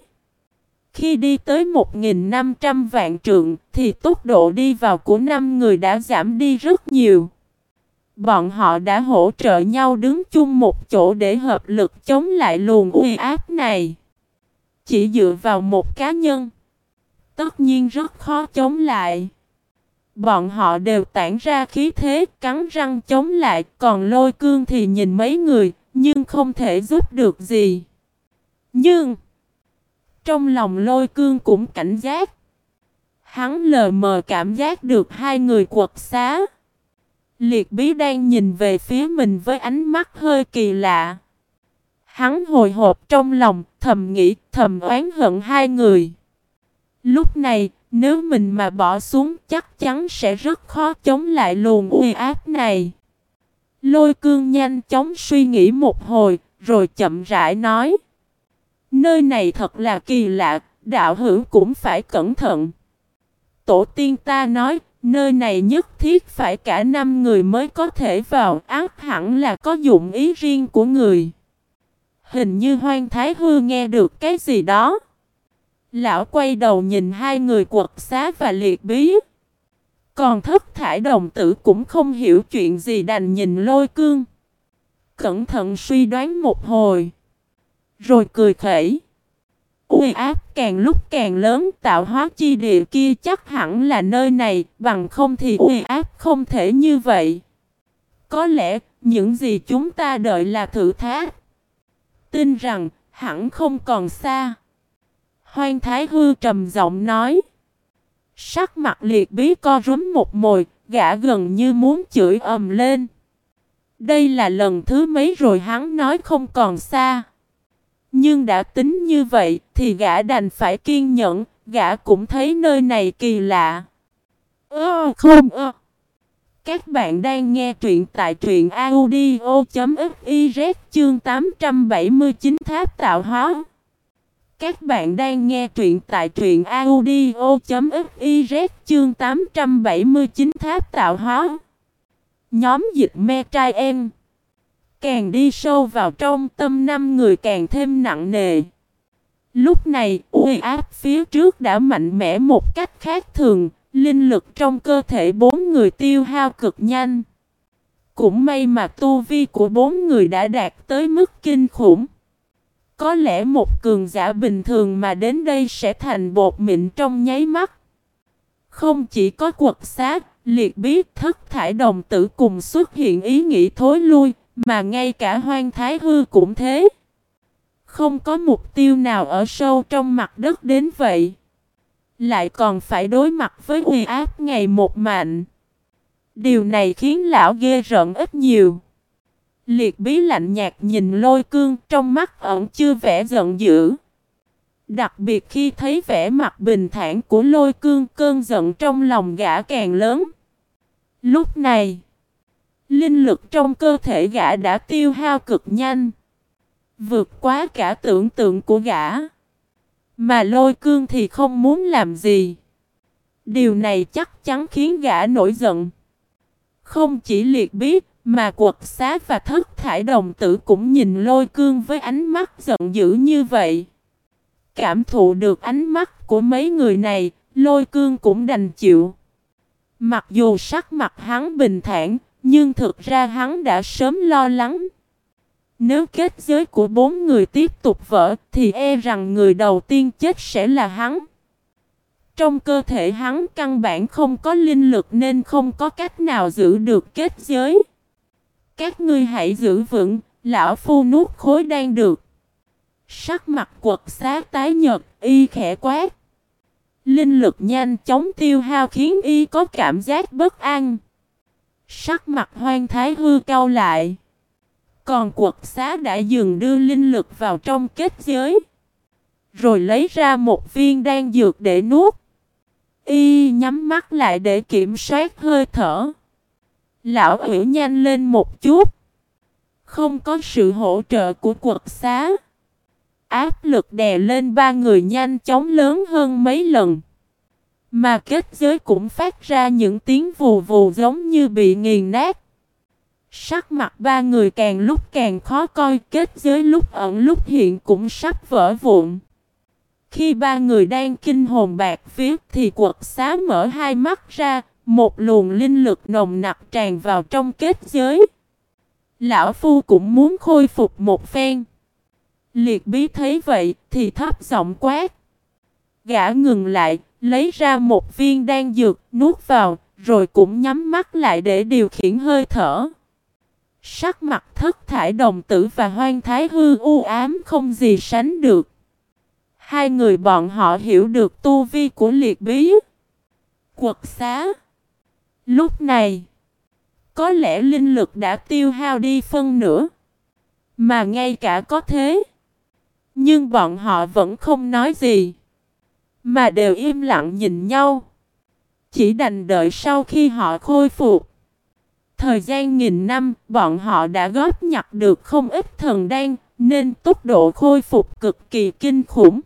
Khi đi tới 1.500 vạn trượng thì tốc độ đi vào của năm người đã giảm đi rất nhiều. Bọn họ đã hỗ trợ nhau đứng chung một chỗ để hợp lực chống lại luồng uy áp này. Chỉ dựa vào một cá nhân. Tất nhiên rất khó chống lại. Bọn họ đều tản ra khí thế cắn răng chống lại, còn lôi cương thì nhìn mấy người, nhưng không thể giúp được gì. Nhưng, trong lòng lôi cương cũng cảnh giác. Hắn lờ mờ cảm giác được hai người quật xá. Liệt bí đang nhìn về phía mình với ánh mắt hơi kỳ lạ. Hắn hồi hộp trong lòng, thầm nghĩ, thầm oán hận hai người. Lúc này, nếu mình mà bỏ xuống chắc chắn sẽ rất khó chống lại luồng uy áp này. Lôi cương nhanh chóng suy nghĩ một hồi, rồi chậm rãi nói. Nơi này thật là kỳ lạ, đạo hữu cũng phải cẩn thận. Tổ tiên ta nói, nơi này nhất thiết phải cả năm người mới có thể vào, ác hẳn là có dụng ý riêng của người. Hình như hoang thái hư nghe được cái gì đó. Lão quay đầu nhìn hai người quật xá và liệt bí. Còn thất thải đồng tử cũng không hiểu chuyện gì đành nhìn lôi cương. Cẩn thận suy đoán một hồi. Rồi cười khẩy. Uy áp càng lúc càng lớn tạo hóa chi địa kia chắc hẳn là nơi này, bằng không thì uy áp không thể như vậy. Có lẽ những gì chúng ta đợi là thử thách. Tin rằng hẳn không còn xa. Hoang Thái Hư trầm giọng nói. Sắc mặt liệt bí co rúm một mồi, gã gần như muốn chửi ầm lên. Đây là lần thứ mấy rồi hắn nói không còn xa. Nhưng đã tính như vậy thì gã đành phải kiên nhẫn, gã cũng thấy nơi này kỳ lạ. Ơ không ơ. Các bạn đang nghe truyện tại truyện audio.fiz chương 879 tháp tạo hóa. Các bạn đang nghe truyện tại truyện audio.fiz chương 879 tháp tạo hóa. Nhóm dịch me trai em. Càng đi sâu vào trong tâm năm người càng thêm nặng nề. Lúc này, uy áp phía trước đã mạnh mẽ một cách khác thường, linh lực trong cơ thể bốn người tiêu hao cực nhanh. Cũng may mà tu vi của bốn người đã đạt tới mức kinh khủng. Có lẽ một cường giả bình thường mà đến đây sẽ thành bột mịn trong nháy mắt. Không chỉ có quật xác, liệt biết thất thải đồng tử cùng xuất hiện ý nghĩ thối lui, mà ngay cả hoang thái hư cũng thế. Không có mục tiêu nào ở sâu trong mặt đất đến vậy. Lại còn phải đối mặt với uy áp ngày một mạnh. Điều này khiến lão ghê rợn ít nhiều. Liệt bí lạnh nhạt nhìn lôi cương trong mắt ẩn chưa vẻ giận dữ. Đặc biệt khi thấy vẻ mặt bình thản của lôi cương cơn giận trong lòng gã càng lớn. Lúc này, linh lực trong cơ thể gã đã tiêu hao cực nhanh. Vượt quá cả tưởng tượng của gã. Mà lôi cương thì không muốn làm gì. Điều này chắc chắn khiến gã nổi giận. Không chỉ liệt biết, mà quật xá và thất thải đồng tử cũng nhìn lôi cương với ánh mắt giận dữ như vậy. Cảm thụ được ánh mắt của mấy người này, lôi cương cũng đành chịu. Mặc dù sắc mặt hắn bình thản, nhưng thực ra hắn đã sớm lo lắng. Nếu kết giới của bốn người tiếp tục vỡ, thì e rằng người đầu tiên chết sẽ là hắn. Trong cơ thể hắn căn bản không có linh lực nên không có cách nào giữ được kết giới. Các ngươi hãy giữ vững, lão phu nuốt khối đang được. Sắc mặt quật xá tái nhật, y khẽ quát. Linh lực nhanh chóng tiêu hao khiến y có cảm giác bất an. Sắc mặt hoang thái hư cao lại. Còn quật xá đã dừng đưa linh lực vào trong kết giới. Rồi lấy ra một viên đan dược để nuốt. Y nhắm mắt lại để kiểm soát hơi thở. Lão ủy nhanh lên một chút. Không có sự hỗ trợ của quật xá. Áp lực đè lên ba người nhanh chóng lớn hơn mấy lần. Mà kết giới cũng phát ra những tiếng vù vù giống như bị nghiền nát. Sắc mặt ba người càng lúc càng khó coi kết giới lúc ẩn lúc hiện cũng sắp vỡ vụn. Khi ba người đang kinh hồn bạc viết thì quật xá mở hai mắt ra, một luồng linh lực nồng nặc tràn vào trong kết giới. Lão Phu cũng muốn khôi phục một phen. Liệt bí thấy vậy thì thấp giọng quát. Gã ngừng lại, lấy ra một viên đan dược, nuốt vào, rồi cũng nhắm mắt lại để điều khiển hơi thở. Sắc mặt thất thải đồng tử và hoang thái hư u ám không gì sánh được. Hai người bọn họ hiểu được tu vi của liệt bí. Quật xá. Lúc này, có lẽ linh lực đã tiêu hao đi phân nửa. Mà ngay cả có thế. Nhưng bọn họ vẫn không nói gì. Mà đều im lặng nhìn nhau. Chỉ đành đợi sau khi họ khôi phục. Thời gian nghìn năm, bọn họ đã góp nhặt được không ít thần đan, nên tốc độ khôi phục cực kỳ kinh khủng.